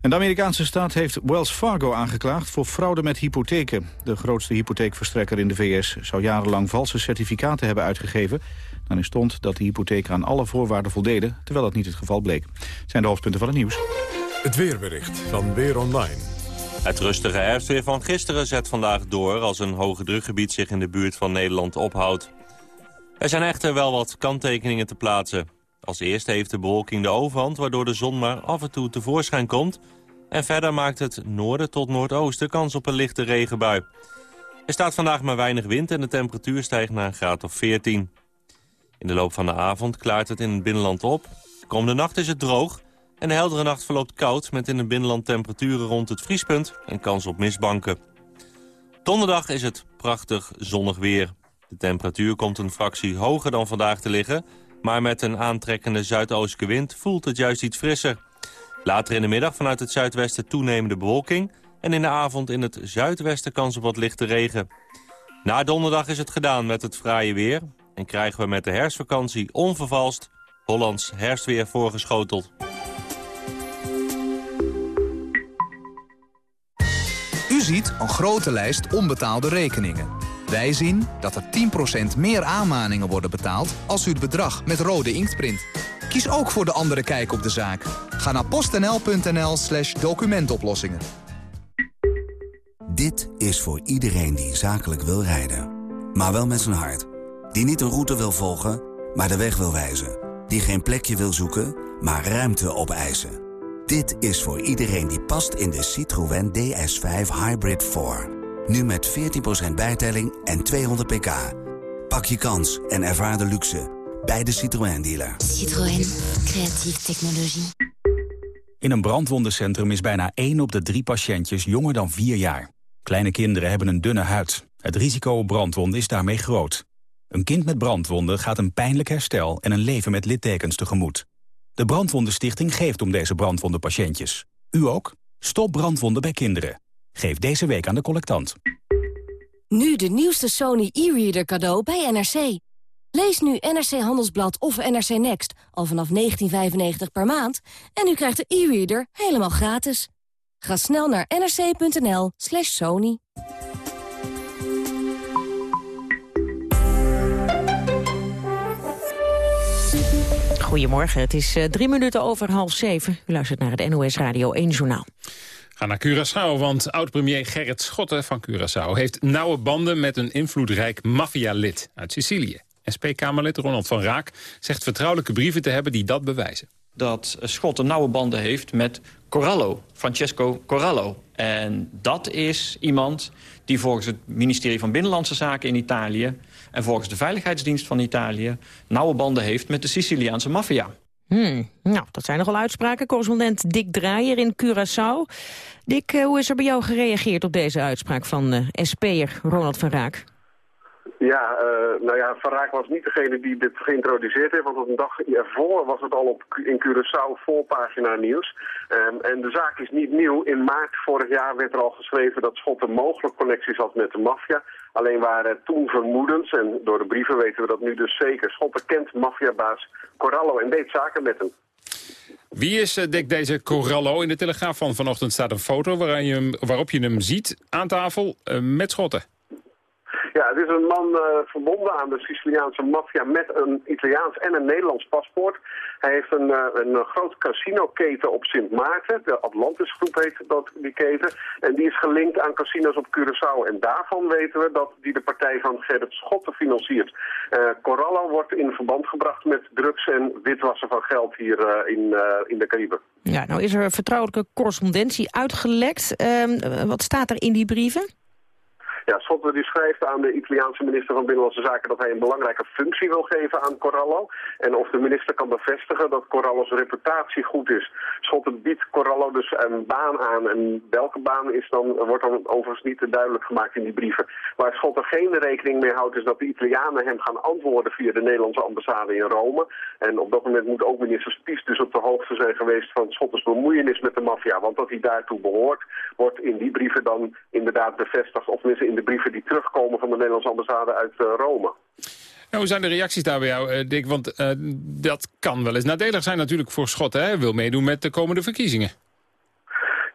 En de Amerikaanse staat heeft Wells Fargo aangeklaagd voor fraude met hypotheken. De grootste hypotheekverstrekker in de VS zou jarenlang valse certificaten hebben uitgegeven. Dan stond dat de hypotheken aan alle voorwaarden voldeden, terwijl dat niet het geval bleek. zijn de hoofdpunten van het nieuws. Het weerbericht van Weer Online. Het rustige herfstweer van gisteren zet vandaag door als een hoge drukgebied zich in de buurt van Nederland ophoudt. Er zijn echter wel wat kanttekeningen te plaatsen. Als eerste heeft de bewolking de overhand, waardoor de zon maar af en toe tevoorschijn komt. En verder maakt het noorden tot noordoosten kans op een lichte regenbui. Er staat vandaag maar weinig wind en de temperatuur stijgt naar een graad of 14. In de loop van de avond klaart het in het binnenland op. Komende nacht is het droog en de heldere nacht verloopt koud... met in het binnenland temperaturen rond het vriespunt en kans op mistbanken. Donderdag is het prachtig zonnig weer. De temperatuur komt een fractie hoger dan vandaag te liggen... Maar met een aantrekkende zuidoostelijke wind voelt het juist iets frisser. Later in de middag vanuit het zuidwesten toenemende bewolking... en in de avond in het zuidwesten kans op wat lichte regen. Na donderdag is het gedaan met het fraaie weer... en krijgen we met de herfstvakantie onvervalst Hollands herfstweer voorgeschoteld. U ziet een grote lijst onbetaalde rekeningen. Wij zien dat er 10% meer aanmaningen worden betaald als u het bedrag met rode inkt print. Kies ook voor de andere kijk op de zaak. Ga naar postnl.nl slash documentoplossingen. Dit is voor iedereen die zakelijk wil rijden. Maar wel met zijn hart. Die niet een route wil volgen, maar de weg wil wijzen. Die geen plekje wil zoeken, maar ruimte opeisen. Dit is voor iedereen die past in de Citroën DS5 Hybrid 4. Nu met 14% bijtelling en 200 pk. Pak je kans en ervaar de luxe bij de Citroën dealer. Citroën, creatieve technologie. In een brandwondencentrum is bijna 1 op de 3 patiëntjes jonger dan 4 jaar. Kleine kinderen hebben een dunne huid. Het risico op brandwonden is daarmee groot. Een kind met brandwonden gaat een pijnlijk herstel en een leven met littekens tegemoet. De Brandwondenstichting geeft om deze brandwondenpatiëntjes. U ook? Stop brandwonden bij kinderen. Geef deze week aan de collectant. Nu de nieuwste Sony e-reader cadeau bij NRC. Lees nu NRC Handelsblad of NRC Next al vanaf 19,95 per maand... en u krijgt de e-reader helemaal gratis. Ga snel naar nrc.nl slash sony. Goedemorgen, het is uh, drie minuten over half zeven. U luistert naar het NOS Radio 1 Journaal. Ga naar Curaçao, want oud-premier Gerrit Schotten van Curaçao... heeft nauwe banden met een invloedrijk maffialid uit Sicilië. SP-Kamerlid Ronald van Raak zegt vertrouwelijke brieven te hebben die dat bewijzen. Dat Schotten nauwe banden heeft met Corallo, Francesco Corallo. En dat is iemand die volgens het ministerie van Binnenlandse Zaken in Italië... en volgens de Veiligheidsdienst van Italië... nauwe banden heeft met de Siciliaanse maffia. Hmm, nou, dat zijn nogal uitspraken. Correspondent Dick Draaier in Curaçao. Dick, eh, hoe is er bij jou gereageerd op deze uitspraak van uh, SP'er Ronald van Raak? Ja, uh, nou ja, Van Raak was niet degene die dit geïntroduceerd heeft, want een dag ervoor was het al op, in Curaçao voorpagina nieuws. Um, en de zaak is niet nieuw. In maart vorig jaar werd er al geschreven dat Schotten mogelijk connecties had met de maffia. Alleen waren toen vermoedens, en door de brieven weten we dat nu dus zeker. Schotten kent maffiabaas Corallo en deed zaken met hem. Wie is, uh, Dick, deze Corallo? In de Telegraaf van vanochtend staat een foto je waarop je hem ziet aan tafel uh, met schotten. Ja, het is een man uh, verbonden aan de Siciliaanse maffia met een Italiaans en een Nederlands paspoort. Hij heeft een, uh, een grote casinoketen op Sint Maarten. De Atlantis groep heet dat, die keten. En die is gelinkt aan casinos op Curaçao. En daarvan weten we dat die de partij van Gerrit Schotten financiert. Uh, Corallo wordt in verband gebracht met drugs en witwassen van geld hier in, in de Cariben. Ja, nou is er vertrouwelijke correspondentie uitgelekt. Ehm, wat staat er in die brieven? Ja, Schotten die schrijft aan de Italiaanse minister van Binnenlandse Zaken dat hij een belangrijke functie wil geven aan Corallo. En of de minister kan bevestigen dat Corallo's reputatie goed is. Schotten biedt Corallo dus een baan aan. En welke baan is dan, wordt dan overigens niet duidelijk gemaakt in die brieven. Waar Schotten geen rekening mee houdt is dat de Italianen hem gaan antwoorden via de Nederlandse ambassade in Rome. En op dat moment moet ook minister Spies dus op de hoogte zijn geweest van Schottens bemoeienis met de maffia. Want dat hij daartoe behoort, wordt in die brieven dan inderdaad bevestigd. Of tenminste in de brieven die terugkomen van de Nederlandse ambassade uit uh, Rome. Nou, hoe zijn de reacties daar bij jou, uh, Dick? Want uh, dat kan wel eens nadelig zijn natuurlijk voor Schotten. Hij wil meedoen met de komende verkiezingen.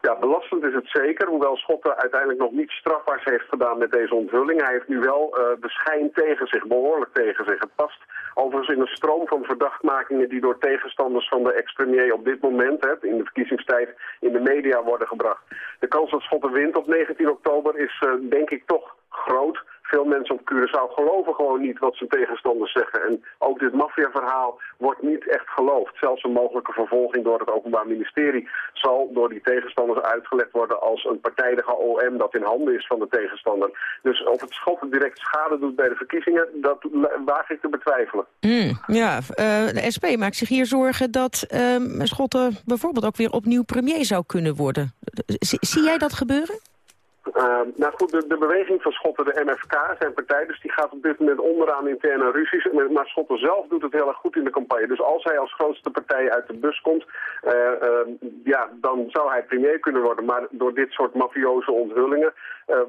Ja, belastend is het zeker, hoewel Schotten uiteindelijk nog niet strafbaars heeft gedaan met deze onthulling. Hij heeft nu wel uh, de schijn tegen zich, behoorlijk tegen zich. Het past overigens in een stroom van verdachtmakingen die door tegenstanders van de ex-premier op dit moment, hè, in de verkiezingstijd, in de media worden gebracht. De kans dat Schotten wint op 19 oktober is uh, denk ik toch groot veel mensen op Curaçao geloven gewoon niet wat zijn tegenstanders zeggen. En ook dit maffiaverhaal wordt niet echt geloofd. Zelfs een mogelijke vervolging door het Openbaar Ministerie zal door die tegenstanders uitgelegd worden als een partijdige OM dat in handen is van de tegenstander. Dus of het Schotten direct schade doet bij de verkiezingen, dat waag ik te betwijfelen. Mm, ja, uh, de SP maakt zich hier zorgen dat uh, Schotten bijvoorbeeld ook weer opnieuw premier zou kunnen worden. zie jij dat gebeuren? Uh, nou goed, de, de, beweging van Schotten, de MFK, zijn partij, dus die gaat op dit moment onderaan interne ruzies. Maar Schotten zelf doet het heel erg goed in de campagne. Dus als hij als grootste partij uit de bus komt, uh, uh, ja, dan zou hij premier kunnen worden. Maar door dit soort mafioze onthullingen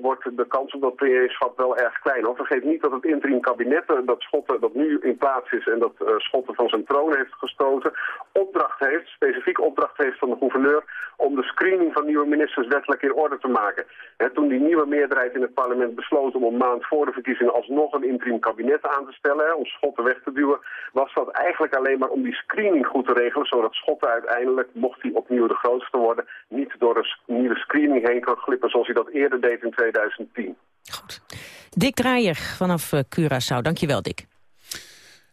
wordt de kans op dat premierschap wel erg klein. Hoor. Vergeet niet dat het interim kabinet, dat Schotten dat nu in plaats is en dat Schotten van zijn troon heeft gestoten, opdracht heeft, specifiek opdracht heeft van de gouverneur, om de screening van nieuwe ministers wettelijk in orde te maken. En toen die nieuwe meerderheid in het parlement besloot om een maand voor de verkiezingen alsnog een interim kabinet aan te stellen, om Schotten weg te duwen, was dat eigenlijk alleen maar om die screening goed te regelen, zodat Schotten uiteindelijk, mocht hij opnieuw de grootste worden, niet door een nieuwe screening heen kan glippen zoals hij dat eerder deed in 2010. Goed. Dick Draaier vanaf uh, Curaçao. Dankjewel, Dick.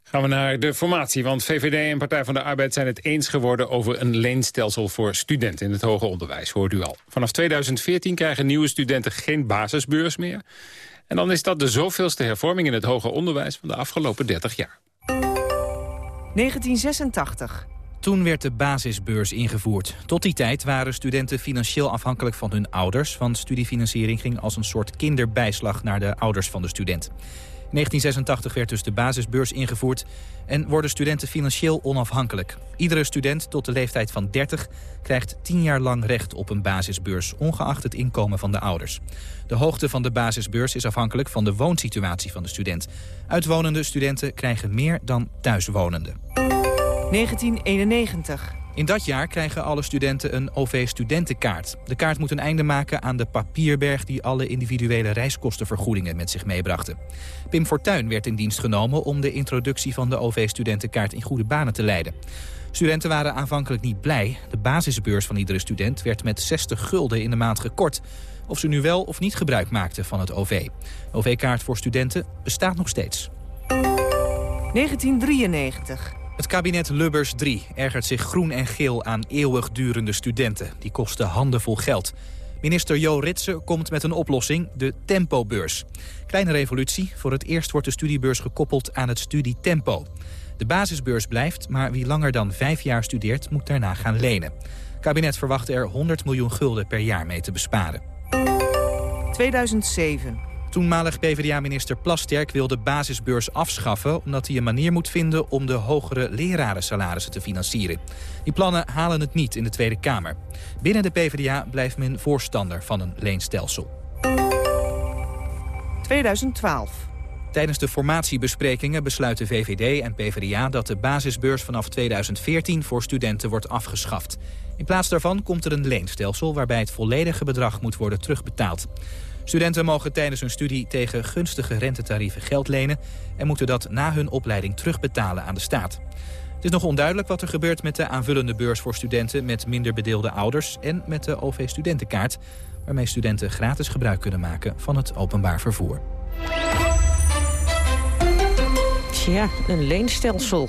Gaan we naar de formatie, want VVD en Partij van de Arbeid zijn het eens geworden over een leenstelsel voor studenten in het hoger onderwijs, hoort u al. Vanaf 2014 krijgen nieuwe studenten geen basisbeurs meer. En dan is dat de zoveelste hervorming in het hoger onderwijs van de afgelopen 30 jaar. 1986. Toen werd de basisbeurs ingevoerd. Tot die tijd waren studenten financieel afhankelijk van hun ouders... want studiefinanciering ging als een soort kinderbijslag naar de ouders van de student. 1986 werd dus de basisbeurs ingevoerd en worden studenten financieel onafhankelijk. Iedere student tot de leeftijd van 30 krijgt 10 jaar lang recht op een basisbeurs, ongeacht het inkomen van de ouders. De hoogte van de basisbeurs is afhankelijk van de woonsituatie van de student. Uitwonende studenten krijgen meer dan thuiswonenden. 1991. In dat jaar krijgen alle studenten een OV-studentenkaart. De kaart moet een einde maken aan de papierberg... die alle individuele reiskostenvergoedingen met zich meebrachten. Pim Fortuyn werd in dienst genomen om de introductie van de OV-studentenkaart in goede banen te leiden. Studenten waren aanvankelijk niet blij. De basisbeurs van iedere student werd met 60 gulden in de maand gekort. Of ze nu wel of niet gebruik maakten van het OV. De OV-kaart voor studenten bestaat nog steeds. 1993. Het kabinet Lubbers 3 ergert zich groen en geel aan eeuwigdurende studenten. Die kosten handenvol geld. Minister Jo Ritsen komt met een oplossing, de tempobeurs. Kleine revolutie, voor het eerst wordt de studiebeurs gekoppeld aan het studietempo. De basisbeurs blijft, maar wie langer dan vijf jaar studeert moet daarna gaan lenen. Het kabinet verwacht er 100 miljoen gulden per jaar mee te besparen. 2007. Toenmalig PvdA-minister Plasterk wil de basisbeurs afschaffen... omdat hij een manier moet vinden om de hogere lerarensalarissen te financieren. Die plannen halen het niet in de Tweede Kamer. Binnen de PvdA blijft men voorstander van een leenstelsel. 2012. Tijdens de formatiebesprekingen besluiten VVD en PvdA dat de basisbeurs vanaf 2014 voor studenten wordt afgeschaft. In plaats daarvan komt er een leenstelsel waarbij het volledige bedrag moet worden terugbetaald. Studenten mogen tijdens hun studie tegen gunstige rentetarieven geld lenen... en moeten dat na hun opleiding terugbetalen aan de staat. Het is nog onduidelijk wat er gebeurt met de aanvullende beurs voor studenten... met minder bedeelde ouders en met de OV-studentenkaart... waarmee studenten gratis gebruik kunnen maken van het openbaar vervoer. Tja, een leenstelsel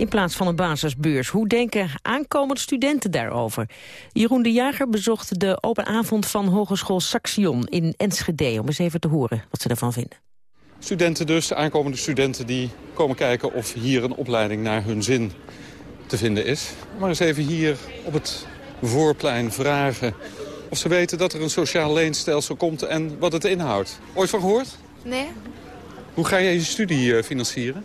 in plaats van een basisbeurs. Hoe denken aankomende studenten daarover? Jeroen de Jager bezocht de open avond van Hogeschool Saxion in Enschede... om eens even te horen wat ze ervan vinden. Studenten dus, aankomende studenten die komen kijken of hier een opleiding naar hun zin te vinden is. Maar eens even hier op het voorplein vragen of ze weten dat er een sociaal leenstelsel komt en wat het inhoudt. Ooit van gehoord? Nee. Hoe ga jij je studie uh, financieren?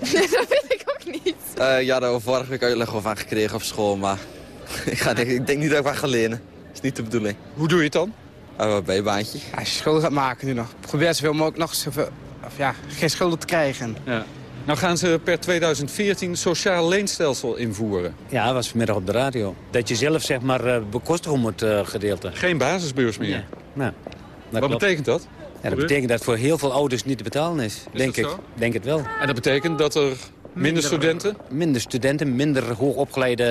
dat weet ik ook niet. Uh, ja, daar vorige week uitleg over aan gekregen op school, maar ik, ga, ik denk niet dat ik waar ga leren. Dat is niet de bedoeling. Hoe doe je het dan? Uh, een bijbaantje. Als je schulden gaat maken nu nog. Probeer zoveel mogelijk nog zoveel, of ja, geen schulden te krijgen. Ja. Nou gaan ze per 2014 sociaal leenstelsel invoeren. Ja, dat was vanmiddag op de radio. Dat je zelf zeg maar uh, bekostigen moet uh, gedeelte. Geen basisbeurs meer? Nee. Nou, Wat klopt. betekent dat? Ja, dat betekent dat het voor heel veel ouders niet te betalen is. is denk ik. Zo? Denk het wel. En dat betekent dat er minder, minder studenten? Minder studenten, minder hoogopgeleide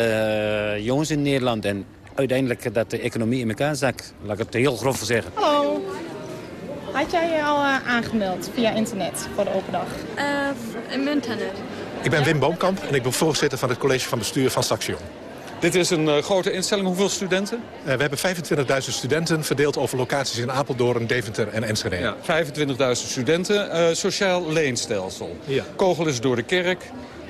uh, jongens in Nederland. En uiteindelijk dat de economie in elkaar zakt. Laat ik het heel grof zeggen. Hallo. Had jij je al uh, aangemeld via internet voor de open dag? Uh, in internet. Ik ben Wim Boomkamp en ik ben voorzitter van het college van bestuur van Saxion. Dit is een uh, grote instelling. Hoeveel studenten? Uh, we hebben 25.000 studenten verdeeld over locaties in Apeldoorn, Deventer en Enschede. Ja, 25.000 studenten. Uh, sociaal leenstelsel. Ja. Kogel is door de kerk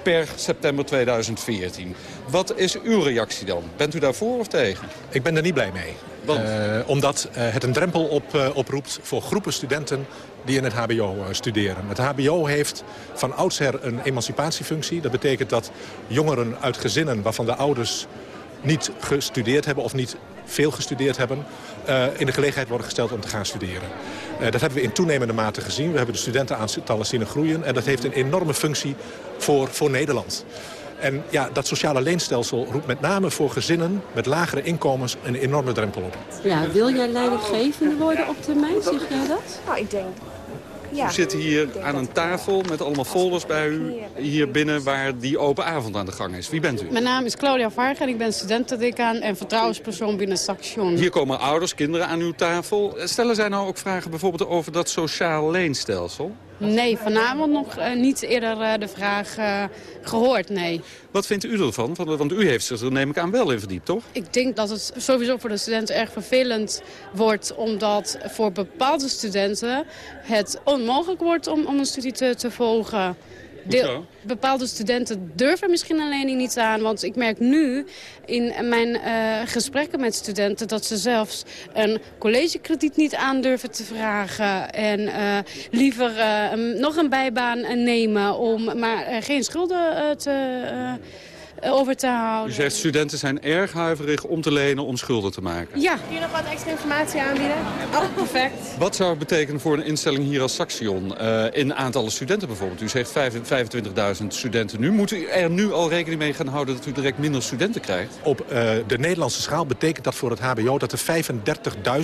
per september 2014. Wat is uw reactie dan? Bent u daarvoor of tegen? Ik ben er niet blij mee. Uh, omdat uh, het een drempel op, uh, oproept voor groepen studenten die in het hbo studeren. Het hbo heeft van oudsher een emancipatiefunctie. Dat betekent dat jongeren uit gezinnen waarvan de ouders niet gestudeerd hebben of niet veel gestudeerd hebben... in de gelegenheid worden gesteld om te gaan studeren. dat hebben we in toenemende mate gezien. We hebben de studentenaantallen zien groeien. En dat heeft een enorme functie voor, voor Nederland. En ja, dat sociale leenstelsel roept met name voor gezinnen met lagere inkomens een enorme drempel op. Ja, wil jij leidinggevende worden op termijn, zeg jij dat? Nou, ik denk... Ja. U zit hier aan een tafel met allemaal folders bij u hier binnen waar die open avond aan de gang is. Wie bent u? Mijn naam is Claudia Varga en ik ben studentendecaan en vertrouwenspersoon binnen Saxion. Hier komen ouders, kinderen aan uw tafel. Stellen zij nou ook vragen bijvoorbeeld over dat sociaal leenstelsel? Nee, vanavond nog uh, niet eerder uh, de vraag uh, gehoord, nee. Wat vindt u ervan? Want u heeft zich er neem ik aan wel in verdiept, toch? Ik denk dat het sowieso voor de studenten erg vervelend wordt... omdat voor bepaalde studenten het onmogelijk wordt om, om een studie te, te volgen. Deel, bepaalde studenten durven misschien een lening niet aan. Want ik merk nu in mijn uh, gesprekken met studenten... dat ze zelfs een collegekrediet niet aandurven te vragen. En uh, liever uh, nog een bijbaan nemen om maar geen schulden te over te houden. U zegt studenten zijn erg huiverig om te lenen om schulden te maken. Ja. Kun je nog wat extra informatie aanbieden? Oh, perfect. Wat zou het betekenen voor een instelling hier als Saxion? Uh, in aantallen studenten bijvoorbeeld. U zegt 25.000 studenten nu. Moet u er nu al rekening mee gaan houden dat u direct minder studenten krijgt? Op uh, de Nederlandse schaal betekent dat voor het hbo dat er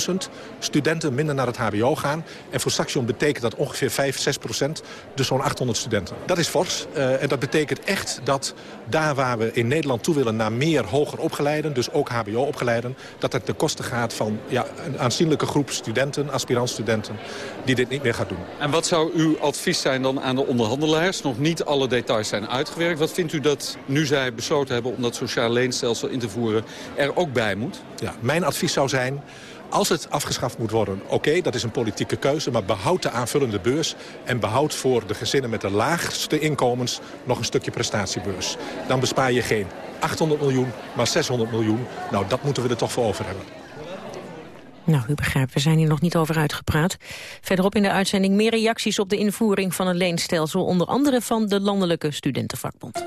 35.000 studenten minder naar het hbo gaan. En voor Saxion betekent dat ongeveer 5, 6 procent. Dus zo'n 800 studenten. Dat is fors. Uh, en dat betekent echt dat daar waar we in Nederland toe willen naar meer hoger opgeleiden, dus ook hbo-opgeleiden, dat het ten koste gaat van ja, een aanzienlijke groep studenten, aspirantstudenten, die dit niet meer gaat doen. En wat zou uw advies zijn dan aan de onderhandelaars? Nog niet alle details zijn uitgewerkt. Wat vindt u dat, nu zij besloten hebben om dat sociaal leenstelsel in te voeren, er ook bij moet? Ja, mijn advies zou zijn... Als het afgeschaft moet worden, oké, dat is een politieke keuze... maar behoud de aanvullende beurs en behoud voor de gezinnen met de laagste inkomens... nog een stukje prestatiebeurs. Dan bespaar je geen 800 miljoen, maar 600 miljoen. Nou, dat moeten we er toch voor over hebben. Nou, u begrijpt, we zijn hier nog niet over uitgepraat. Verderop in de uitzending meer reacties op de invoering van een leenstelsel... onder andere van de Landelijke Studentenvakbond.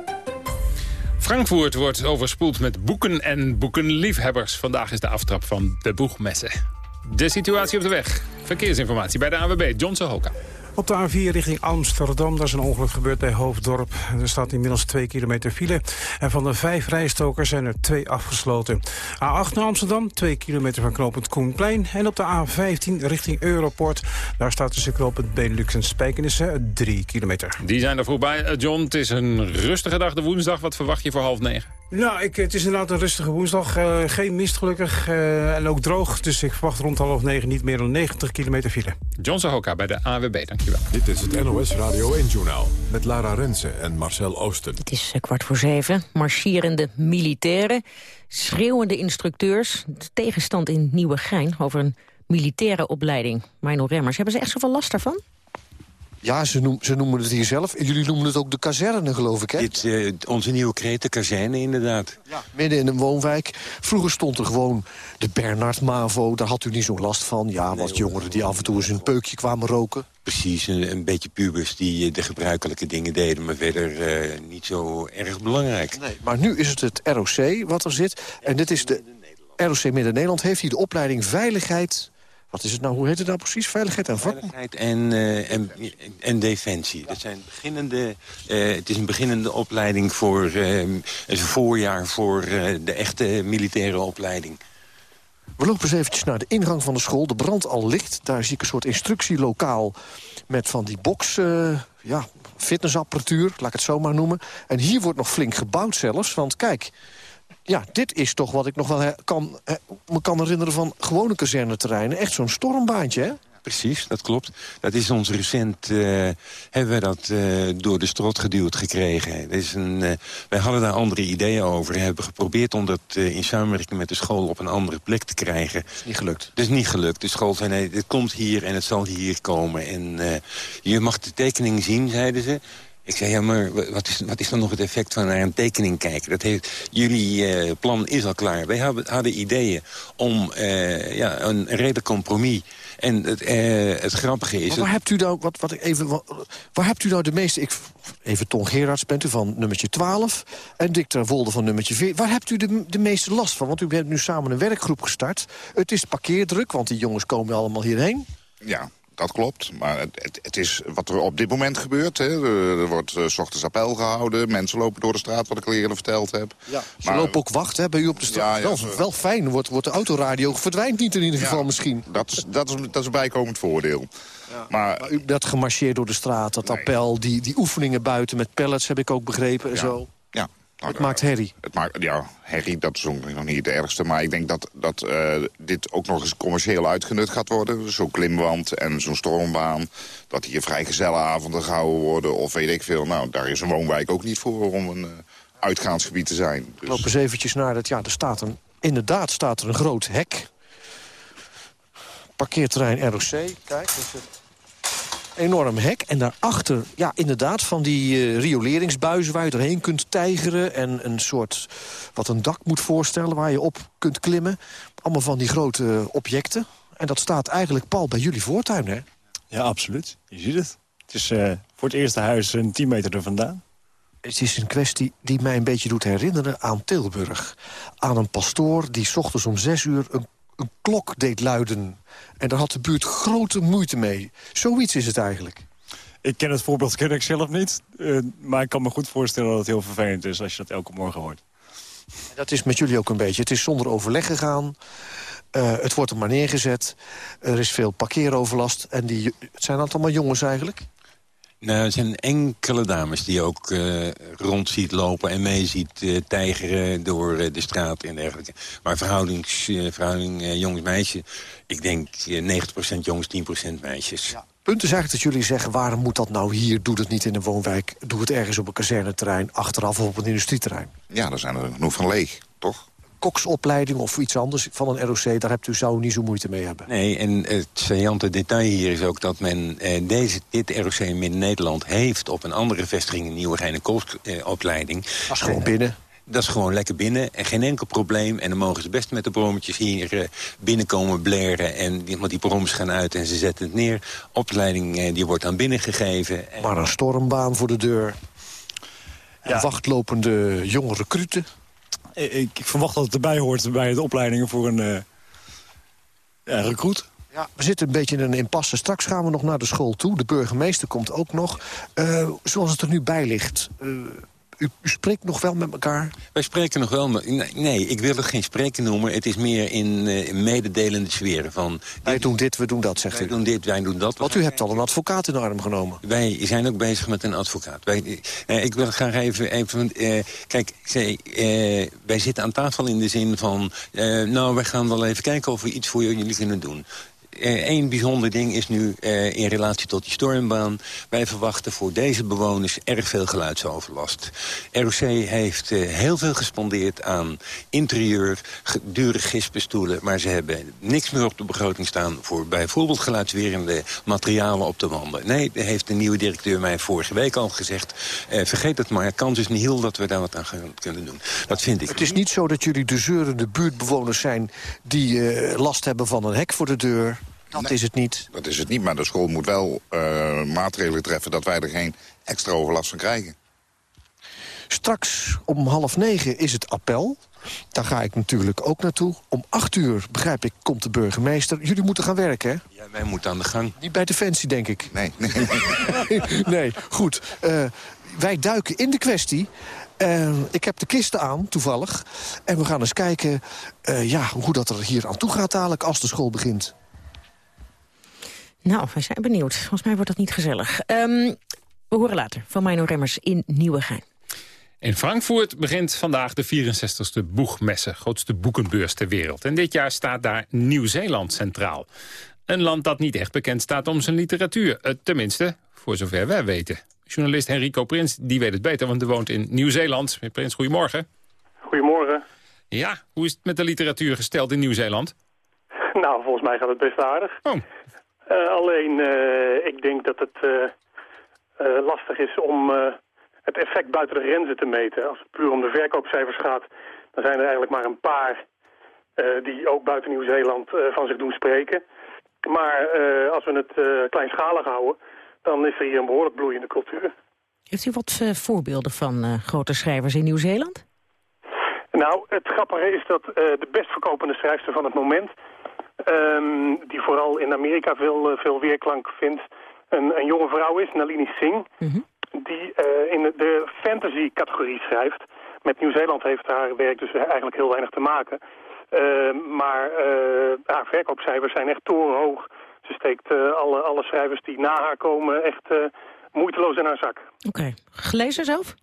Frankfurt wordt overspoeld met boeken en boekenliefhebbers. Vandaag is de aftrap van de boegmessen. De situatie op de weg. Verkeersinformatie bij de AWB, John Sohoka. Op de A4 richting Amsterdam, daar is een ongeluk gebeurd bij Hoofddorp. Er staat inmiddels 2 kilometer file. En van de vijf rijstokers zijn er twee afgesloten. A8 naar Amsterdam, 2 kilometer van knooppunt Koenplein. En op de A15 richting Europort, daar staat tussen knooppunt Benelux en Spijkenissen 3 kilometer. Die zijn er voorbij. Eh, John, het is een rustige dag, de woensdag. Wat verwacht je voor half negen? Nou, ik, het is inderdaad een rustige woensdag. Uh, geen mist gelukkig uh, en ook droog. Dus ik verwacht rond half negen niet meer dan 90 kilometer file. John Zahoka bij de AWB, dankjewel. Dit is het NOS Radio 1-journaal met Lara Rensen en Marcel Oosten. Het is uh, kwart voor zeven. Marcherende militairen, schreeuwende instructeurs. Tegenstand in Nieuwegein over een militaire opleiding. Mino Remmers, hebben ze echt zoveel last daarvan? Ja, ze, noem, ze, noemen het hier zelf. Jullie noemen het ook de kazerne, geloof ik, hè? Dit, uh, onze nieuwe kreet, de kazerne, inderdaad. Ja. Midden in een woonwijk. Vroeger stond er gewoon de Bernard Mavo. Daar had u niet zo'n last van. Ja, wat jongeren die af en toe eens een peukje kwamen roken. Precies, een, een beetje pubers die de gebruikelijke dingen deden... maar verder uh, niet zo erg belangrijk. Nee, maar nu is het het ROC wat er zit. En dit is de ROC Midden-Nederland. Heeft hier de opleiding Veiligheid wat is het nou? Hoe heet het nou precies? Veiligheid en vak? Veiligheid en, uh, en, en defensie. Dat zijn beginnende, uh, het is een beginnende opleiding voor uh, een voorjaar voor de echte militaire opleiding. We lopen eens eventjes naar de ingang van de school. De brand al licht. Daar zie ik een soort instructielokaal met van die box... ja, fitnessapparatuur, laat ik het zo maar noemen. En hier wordt nog flink gebouwd zelfs. Want kijk, ja, dit is toch wat ik nog wel kan, me kan herinneren van gewone kazerneterreinen. Echt zo'n stormbaantje, hè? Precies, dat klopt. Dat is ons recent, uh, hebben we dat uh, door de strot geduwd gekregen. Dat is een, uh, wij hadden daar andere ideeën over. We hebben geprobeerd om dat in samenwerking met de school op een andere plek te krijgen. Dat is niet gelukt. Dat is niet gelukt. De school zei, nee, het komt hier en het zal hier komen. En je mag de tekening zien, zeiden ze. Ik zei, ja, maar wat is, wat is dan nog het effect van naar een tekening kijken? Dat heeft, jullie uh, plan is al klaar. Wij hadden, hadden ideeën om uh, ja, een redelijk compromis. En het, uh, het grappige is... Maar waar hebt u nou, wat, wat ik even, wat, waar hebt u nou de meeste... Ik, even Ton Gerards bent u van nummertje 12 en Dick ter Wolde van nummertje 4. Waar hebt u de, de meeste last van? Want u hebt nu samen een werkgroep gestart. Het is parkeerdruk, want die jongens komen allemaal hierheen. Ja, dat klopt. Maar het, het, het, is wat er op dit moment gebeurt. Hè. Er, wordt uh, s ochtends appel gehouden. Mensen lopen door de straat, wat ik al eerder verteld heb. Ja, ze lopen ook wachten hè, bij u op de straat. Ja, ja, wel, wel fijn. Wordt, wordt de autoradio verdwijnt niet in ieder geval misschien. Dat is, dat, is, dat is een bijkomend voordeel. Ja. Maar, maar, u, dat gemarcheerd door de straat, dat nee. appel, die, die oefeningen buiten met pallets heb ik ook begrepen en zo. Nou, het maakt herrie. Het maakt, ja, herrie, dat is nog niet het ergste. Maar ik denk dat, dat uh, dit ook nog eens commercieel uitgenut gaat worden. Zo'n klimwand en zo'n stormbaan. Dat hier vrijgezellenavonden gehouden worden of weet ik veel. Nou, daar is een woonwijk ook niet voor om een uh, uitgaansgebied te zijn. Dus... Loop eens eventjes naar dat, ja, er staat een, inderdaad staat er een groot hek. Parkeerterrein ROC, kijk, dat is het enorm hek. En daarachter, ja, inderdaad, van die uh, rioleringsbuizen... waar je doorheen kunt tijgeren. En een soort, wat een dak moet voorstellen, waar je op kunt klimmen. Allemaal van die grote objecten. En dat staat eigenlijk pal bij jullie voortuin, hè? Ja, absoluut. Je ziet het. Het is uh, voor het eerste huis een 10 meter er vandaan. Het is een kwestie die mij een beetje doet herinneren aan Tilburg. Aan een pastoor die 's ochtends om zes uur een een klok deed luiden. En daar had de buurt grote moeite mee. Zoiets is het eigenlijk. Ik ken het voorbeeld ken ik zelf niet. Uh, maar ik kan me goed voorstellen dat het heel vervelend is als je dat elke morgen hoort. Dat is met jullie ook een beetje. Het is zonder overleg gegaan. Uh, het wordt er maar neergezet. Er is veel parkeeroverlast. En die, het zijn allemaal jongens eigenlijk? Nou, er zijn enkele dames die ook uh, rond ziet lopen en mee ziet uh, tijgeren door uh, de straat en dergelijke. Maar verhoudings, verhouding jongens-meisje, ik denk 90% jongens, 10% meisjes. Ja. Punt is eigenlijk dat jullie zeggen, waarom moet dat nou hier? Doe het niet in een woonwijk, doe het ergens op een kazerneterrein... achteraf of op een industrieterrein. Ja, daar zijn er genoeg van leeg, toch? Koksopleiding of iets anders van een ROC... daar hebt u zou niet zo moeite mee hebben. Nee, en het saillante detail hier is ook dat men eh, deze, dit ROC in Nederland heeft... op een andere vestiging, een nieuwe een koksopleiding. dat is gewoon binnen. Dat is gewoon lekker binnen en geen enkel probleem. En dan mogen ze best met de brommetjes hier uh, binnenkomen blaren. En die, want die brommetjes gaan uit en ze zetten het neer. Opleiding uh, die wordt dan binnengegeven. Maar een stormbaan voor de deur. Ja. Wachtlopende jonge recruten. Ik, ik, verwacht dat het erbij hoort bij de opleidingen voor een uh, ja, recruit. Ja, we zitten een beetje in een impasse. Straks gaan we nog naar de school toe. De burgemeester komt ook nog. Uh, zoals het er nu bij ligt... u, u, spreekt nog wel met elkaar? Wij spreken nog wel. Nee, nee ik wil het geen spreken noemen. Het is meer in uh, mededelende sfeer. Van, wij doen dit, we doen dat, zegt wij u. doen dit, wij doen dat. Want u hebt al een advocaat in de arm genomen. Wij zijn ook bezig met een advocaat. Wij, uh, ik wil graag even... even uh, kijk, zei, wij zitten aan tafel in de zin van... nou, wij gaan wel even kijken of we iets voor jullie kunnen doen. Eén uh, bijzonder ding is nu uh, in relatie tot die stormbaan. Wij verwachten voor deze bewoners erg veel geluidsoverlast. ROC heeft uh, heel veel gespondeerd aan interieur, dure gispenstoelen... maar ze hebben niks meer op de begroting staan... voor bijvoorbeeld geluidswerende materialen op de wanden. Nee, heeft de nieuwe directeur mij vorige week al gezegd... vergeet het maar, kans is niet heel dat we daar wat aan gaan kunnen doen. Dat vind ik. Het is niet zo dat jullie de zeurende buurtbewoners zijn... die last hebben van een hek voor de deur... Dat nee, is het niet. Dat is het niet, maar de school moet wel uh, maatregelen treffen... dat wij er geen extra overlast van krijgen. Straks om half negen is het appel. Daar ga ik natuurlijk ook naartoe. Om acht uur, begrijp ik, komt de burgemeester. Jullie moeten gaan werken, hè? Ja, wij moeten aan de gang. Niet bij Defensie, denk ik. Nee. Nee, nee. nee goed. Uh, wij duiken in de kwestie. Uh, ik heb de kisten aan, toevallig. En we gaan eens kijken uh, ja, hoe dat er hier aan toe gaat dadelijk als de school begint. Nou, wij zijn benieuwd. Volgens mij wordt dat niet gezellig. Um, we horen later van Mino Remmers in Nieuwegein. In Frankfurt begint vandaag de 64ste Boegmesse, grootste boekenbeurs ter wereld. En dit jaar staat daar Nieuw-Zeeland centraal. Een land dat niet echt bekend staat om zijn literatuur. Uh, tenminste, voor zover wij weten. Journalist Henrico Prins, die weet het beter, want hij woont in Nieuw-Zeeland. Prins, goedemorgen. Goedemorgen. Ja, hoe is het met de literatuur gesteld in Nieuw-Zeeland? Nou, volgens mij gaat het best aardig. Oh. Uh, alleen, uh, ik denk dat het uh, lastig is om het effect buiten de grenzen te meten. Als het puur om de verkoopcijfers gaat, dan zijn er eigenlijk maar een paar die ook buiten Nieuw-Zeeland van zich doen spreken. Maar als we het kleinschalig houden, dan is er hier een behoorlijk bloeiende cultuur. Heeft u wat voorbeelden van grote schrijvers in Nieuw-Zeeland? Nou, het grappige is dat de best verkopende schrijfster van het moment... Um, die vooral in Amerika veel, uh, veel weerklank vindt. Een, een, jonge vrouw is, Nalini Singh, mm -hmm. die uh, in de fantasy-categorie schrijft. Met Nieuw-Zeeland heeft haar werk dus eigenlijk heel weinig te maken. Uh, maar haar verkoopcijfers zijn echt torenhoog. Ze steekt alle, alle schrijvers die na haar komen echt moeiteloos in haar zak. Oké. Okay. Gelezen zelf?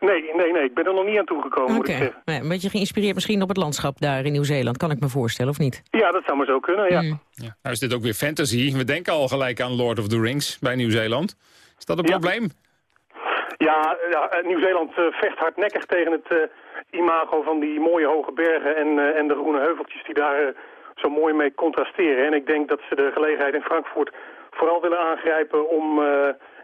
Nee, nee, nee. Ik ben er nog niet aan toegekomen, okay. moet ik zeggen. Nee, een beetje geïnspireerd misschien op het landschap daar in Nieuw-Zeeland. Kan ik me voorstellen, of niet? Ja, dat zou maar zo kunnen, ja. Mm. ja. Nou is dit ook weer fantasy. We denken al gelijk aan Lord of the Rings bij Nieuw-Zeeland. Is dat een ja. probleem? Ja, ja Nieuw-Zeeland uh, vecht hardnekkig tegen het uh, imago van die mooie hoge bergen... en, uh, en de groene heuveltjes die daar zo mooi mee contrasteren. En ik denk dat ze de gelegenheid in Frankfurt vooral willen aangrijpen om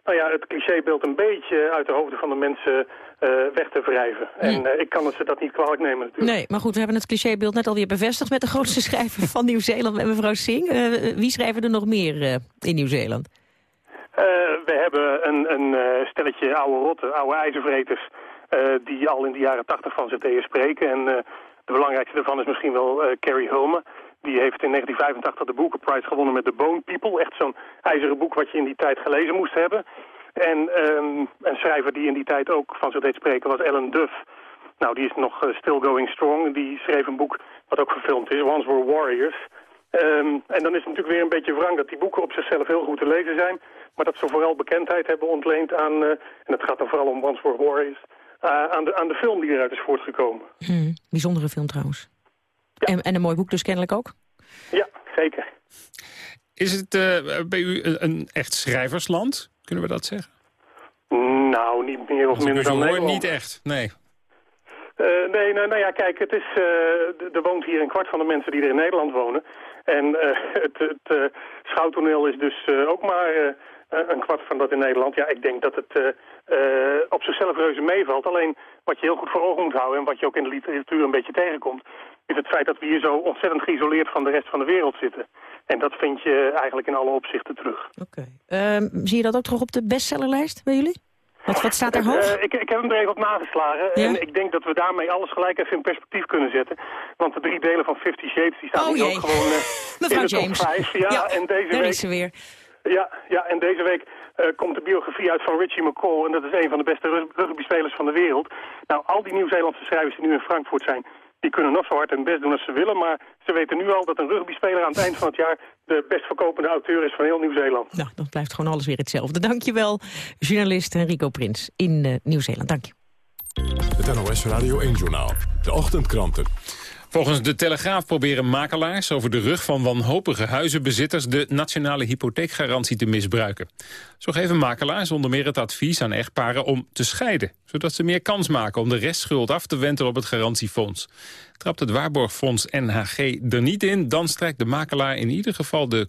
nou ja, het clichébeeld een beetje uit de hoofden van de mensen uh, weg te wrijven. Mm. En uh, ik kan ze dat niet kwalijk nemen natuurlijk. Nee, maar goed, we hebben het clichébeeld net alweer bevestigd met de grootste schrijver van Nieuw-Zeeland, met mevrouw Singh. Uh, wie schrijven er nog meer in Nieuw-Zeeland? we hebben een, een stelletje oude rotten, oude ijzervreters, die al in de jaren tachtig van zich deden spreken. En de belangrijkste daarvan is misschien wel Carrie Hulme. Die heeft in 1985 de Booker Prize gewonnen met The Bone People. Echt zo'n ijzeren boek wat je in die tijd gelezen moest hebben. En um, een schrijver die in die tijd ook van zich deed spreken was Ellen Duff. Nou, die is nog uh, still going strong. Die schreef een boek wat ook verfilmd is, Once Were Warriors. Um, en dan is het natuurlijk weer een beetje wrang dat die boeken op zichzelf heel goed te lezen zijn. Maar dat ze vooral bekendheid hebben ontleend aan, uh, en het gaat dan vooral om Once Were Warriors, uh, aan, de, aan de film die eruit is voortgekomen. Hmm, bijzondere film trouwens. Ja. En, en een mooi boek dus kennelijk ook? Ja, zeker. Is het uh, bij u een, echt schrijversland? Kunnen we dat zeggen? Nou, niet meer of minder dan Nederland. niet echt, nee. Uh, nee, nou, nou, ja, kijk, het is, uh, er woont hier een kwart van de mensen die er in Nederland wonen. En het, het schouwtoneel is dus ook maar een kwart van dat in Nederland. Ja, ik denk dat het op zichzelf reuze meevalt. Alleen wat je heel goed voor ogen moet houden en wat je ook in de literatuur een beetje tegenkomt is het feit dat we hier zo ontzettend geïsoleerd van de rest van de wereld zitten. En dat vind je eigenlijk in alle opzichten terug. Oké. Okay. Uh, zie je dat ook terug op de bestsellerlijst bij jullie? Wat, wat staat er hoog? Eh, ik, ik heb hem er even op nageslagen. Ja? En ik denk dat we daarmee alles gelijk even in perspectief kunnen zetten. Want de drie delen van Fifty Shades die staan Oh, ook gewoon Mevrouw in de top James. 5. Ja, Ja, en deze week... ze weer. Ja, ja, en deze week eh, komt de biografie uit van Richie McCall. En dat is een van de beste rug- rugbyspelers van de wereld. Nou, al die Nieuw-Zeelandse schrijvers die nu in Frankfurt zijn... die kunnen nog zo hard hun best doen als ze willen. Maar ze weten nu al dat een rugbyspeler aan het eind van het jaar... de best verkopende auteur is van heel Nieuw-Zeeland. Nou, dan blijft gewoon alles weer hetzelfde. Dankjewel, journalist Enrico Prins in eh, Nieuw-Zeeland. Dank je. Het NOS Radio 1-journaal. De ochtendkranten. Volgens de Telegraaf proberen makelaars over de rug van wanhopige huizenbezitters de nationale hypotheekgarantie te misbruiken. Zo geven makelaars onder meer het advies aan echtparen om te scheiden, zodat ze meer kans maken om de restschuld af te wentelen op het garantiefonds. Trapt het waarborgfonds NHG er niet in, dan strijkt de makelaar in ieder geval de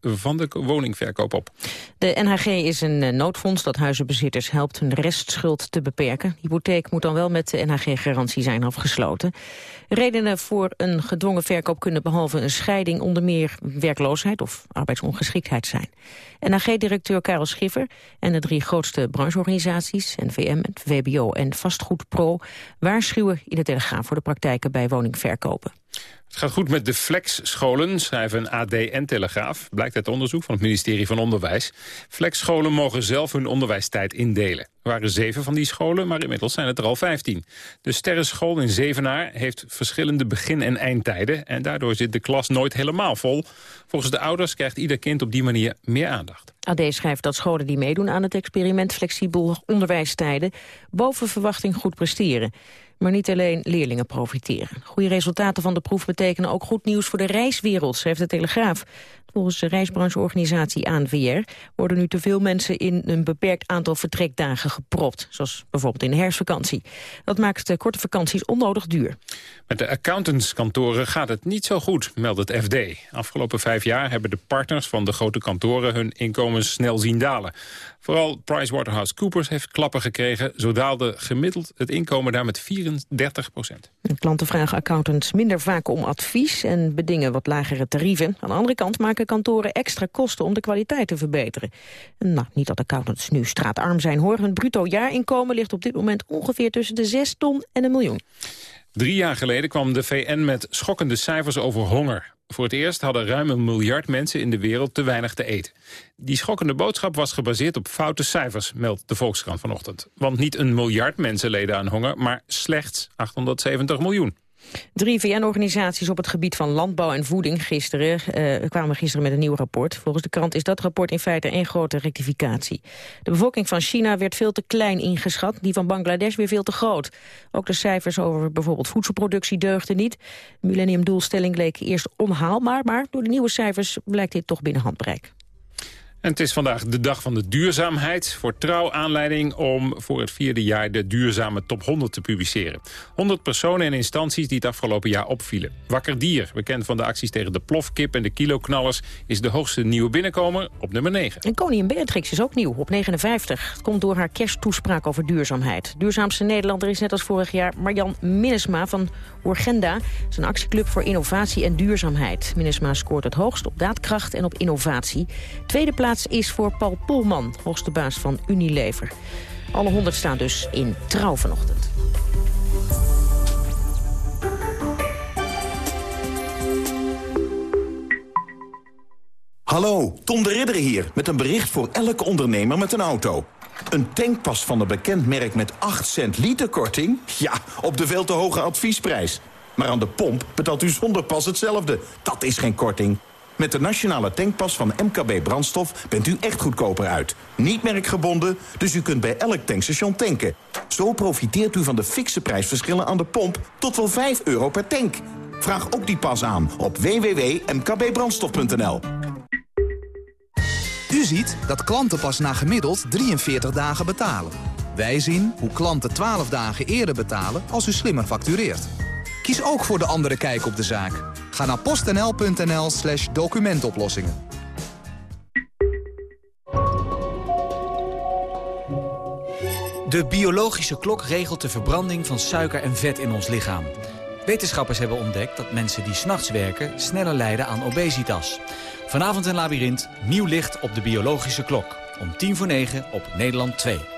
van de woningverkoop op. De NHG is een eh, noodfonds dat huizenbezitters helpt hun restschuld te beperken. De hypotheek moet dan wel met de NHG-garantie zijn afgesloten. Redenen voor een gedwongen verkoop kunnen behalve een scheiding onder meer werkloosheid of arbeidsongeschiktheid zijn. NHG-directeur Karel Schiffer en de drie grootste brancheorganisaties, NVM, VBO en Vastgoedpro, waarschuwen in de Telegraaf voor de praktijken bij woningverkopen. Het gaat goed met de flexscholen, schrijven AD en Telegraaf. Blijkt uit onderzoek van het ministerie van Onderwijs. Flexscholen mogen zelf hun onderwijstijd indelen. Er waren zeven van die scholen, maar inmiddels zijn het er al vijftien. De Sterrenschool in Zevenaar heeft verschillende begin- en eindtijden... en daardoor zit de klas nooit helemaal vol. Volgens de ouders krijgt ieder kind op die manier meer aandacht. AD schrijft dat scholen die meedoen aan het experiment flexibel onderwijstijden boven verwachting goed presteren. Maar niet alleen leerlingen profiteren. Goede resultaten van de proef betekenen ook goed nieuws voor de reiswereld, schrijft de Telegraaf. Volgens de reisbrancheorganisatie ANVR worden nu te veel mensen in een beperkt aantal vertrekdagen gepropt. Zoals bijvoorbeeld in de herfstvakantie. Dat maakt de korte vakanties onnodig duur. Met de accountantskantoren gaat het niet zo goed, meldt het FD. Afgelopen vijf jaar hebben de partners van de grote kantoren hun inkomens snel zien dalen. Vooral PricewaterhouseCoopers heeft klappen gekregen. Zo daalde gemiddeld het inkomen daar met 34 procent. Klanten vragen accountants minder vaak om advies en bedingen wat lagere tarieven. Aan de andere kant maken kantoren extra kosten om de kwaliteit te verbeteren. En nou, niet dat accountants nu straatarm zijn hoor. Hun bruto jaarinkomen ligt op dit moment ongeveer tussen de 6 ton en een miljoen. Drie jaar geleden kwam de VN met schokkende cijfers over honger. Voor het eerst hadden ruim een miljard mensen in de wereld te weinig te eten. Die schokkende boodschap was gebaseerd op foute cijfers, meldt de Volkskrant vanochtend. Want niet een miljard mensen leden aan honger, maar slechts 870 miljoen. Drie VN-organisaties op het gebied van landbouw en voeding gisteren, eh, kwamen gisteren met een nieuw rapport. Volgens de krant is dat rapport in feite één grote rectificatie. De bevolking van China werd veel te klein ingeschat, die van Bangladesh weer veel te groot. Ook de cijfers over bijvoorbeeld voedselproductie deugden niet. De millenniumdoelstelling leek eerst onhaalbaar, maar door de nieuwe cijfers blijkt dit toch binnen handbereik. Het is vandaag de dag van de duurzaamheid. Voor trouw aanleiding om voor het vierde jaar de duurzame top 100 te publiceren. 100 personen en instanties die het afgelopen jaar opvielen. Wakker Dier, bekend van de acties tegen de plofkip en de kiloknallers... is de hoogste nieuwe binnenkomer op nummer 9. En koningin Beatrix is ook nieuw, op 59. Het komt door haar kersttoespraak over duurzaamheid. Duurzaamste Nederlander is net als vorig jaar Marjan Minnesma van Urgenda. Een actieclub voor innovatie en duurzaamheid. Minnesma scoort het hoogst op daadkracht en op innovatie. Tweede plaats is voor Paul Polman, hoogste baas van Unilever. Alle 100 staan dus in trouw vanochtend. Hallo, Tom de Ridder hier, met een bericht voor elke ondernemer met een auto. Een tankpas van een bekend merk met 8 cent liter korting? Ja, op de veel te hoge adviesprijs. Maar aan de pomp betaalt u zonder pas hetzelfde. Dat is geen korting. Met de nationale tankpas van MKB Brandstof bent u echt goedkoper uit. Niet merkgebonden, dus u kunt bij elk tankstation tanken. Zo profiteert u van de fikse prijsverschillen aan de pomp tot wel 5 euro per tank. Vraag ook die pas aan op www.mkbbrandstof.nl. U ziet dat klanten pas na gemiddeld 43 dagen betalen. Wij zien hoe klanten 12 dagen eerder betalen als u slimmer factureert. Kies ook voor de andere kijk op de zaak. Ga naar postnl.nl slash documentoplossingen. De biologische klok regelt de verbranding van suiker en vet in ons lichaam. Wetenschappers hebben ontdekt dat mensen die s'nachts werken... sneller lijden aan obesitas. Vanavond een labyrint, nieuw licht op de biologische klok. Om tien voor negen op Nederland 2.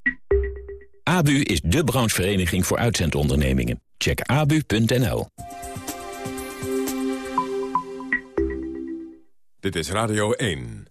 ABU is de branchevereniging voor uitzendondernemingen. Check abu.nl. Dit is Radio 1.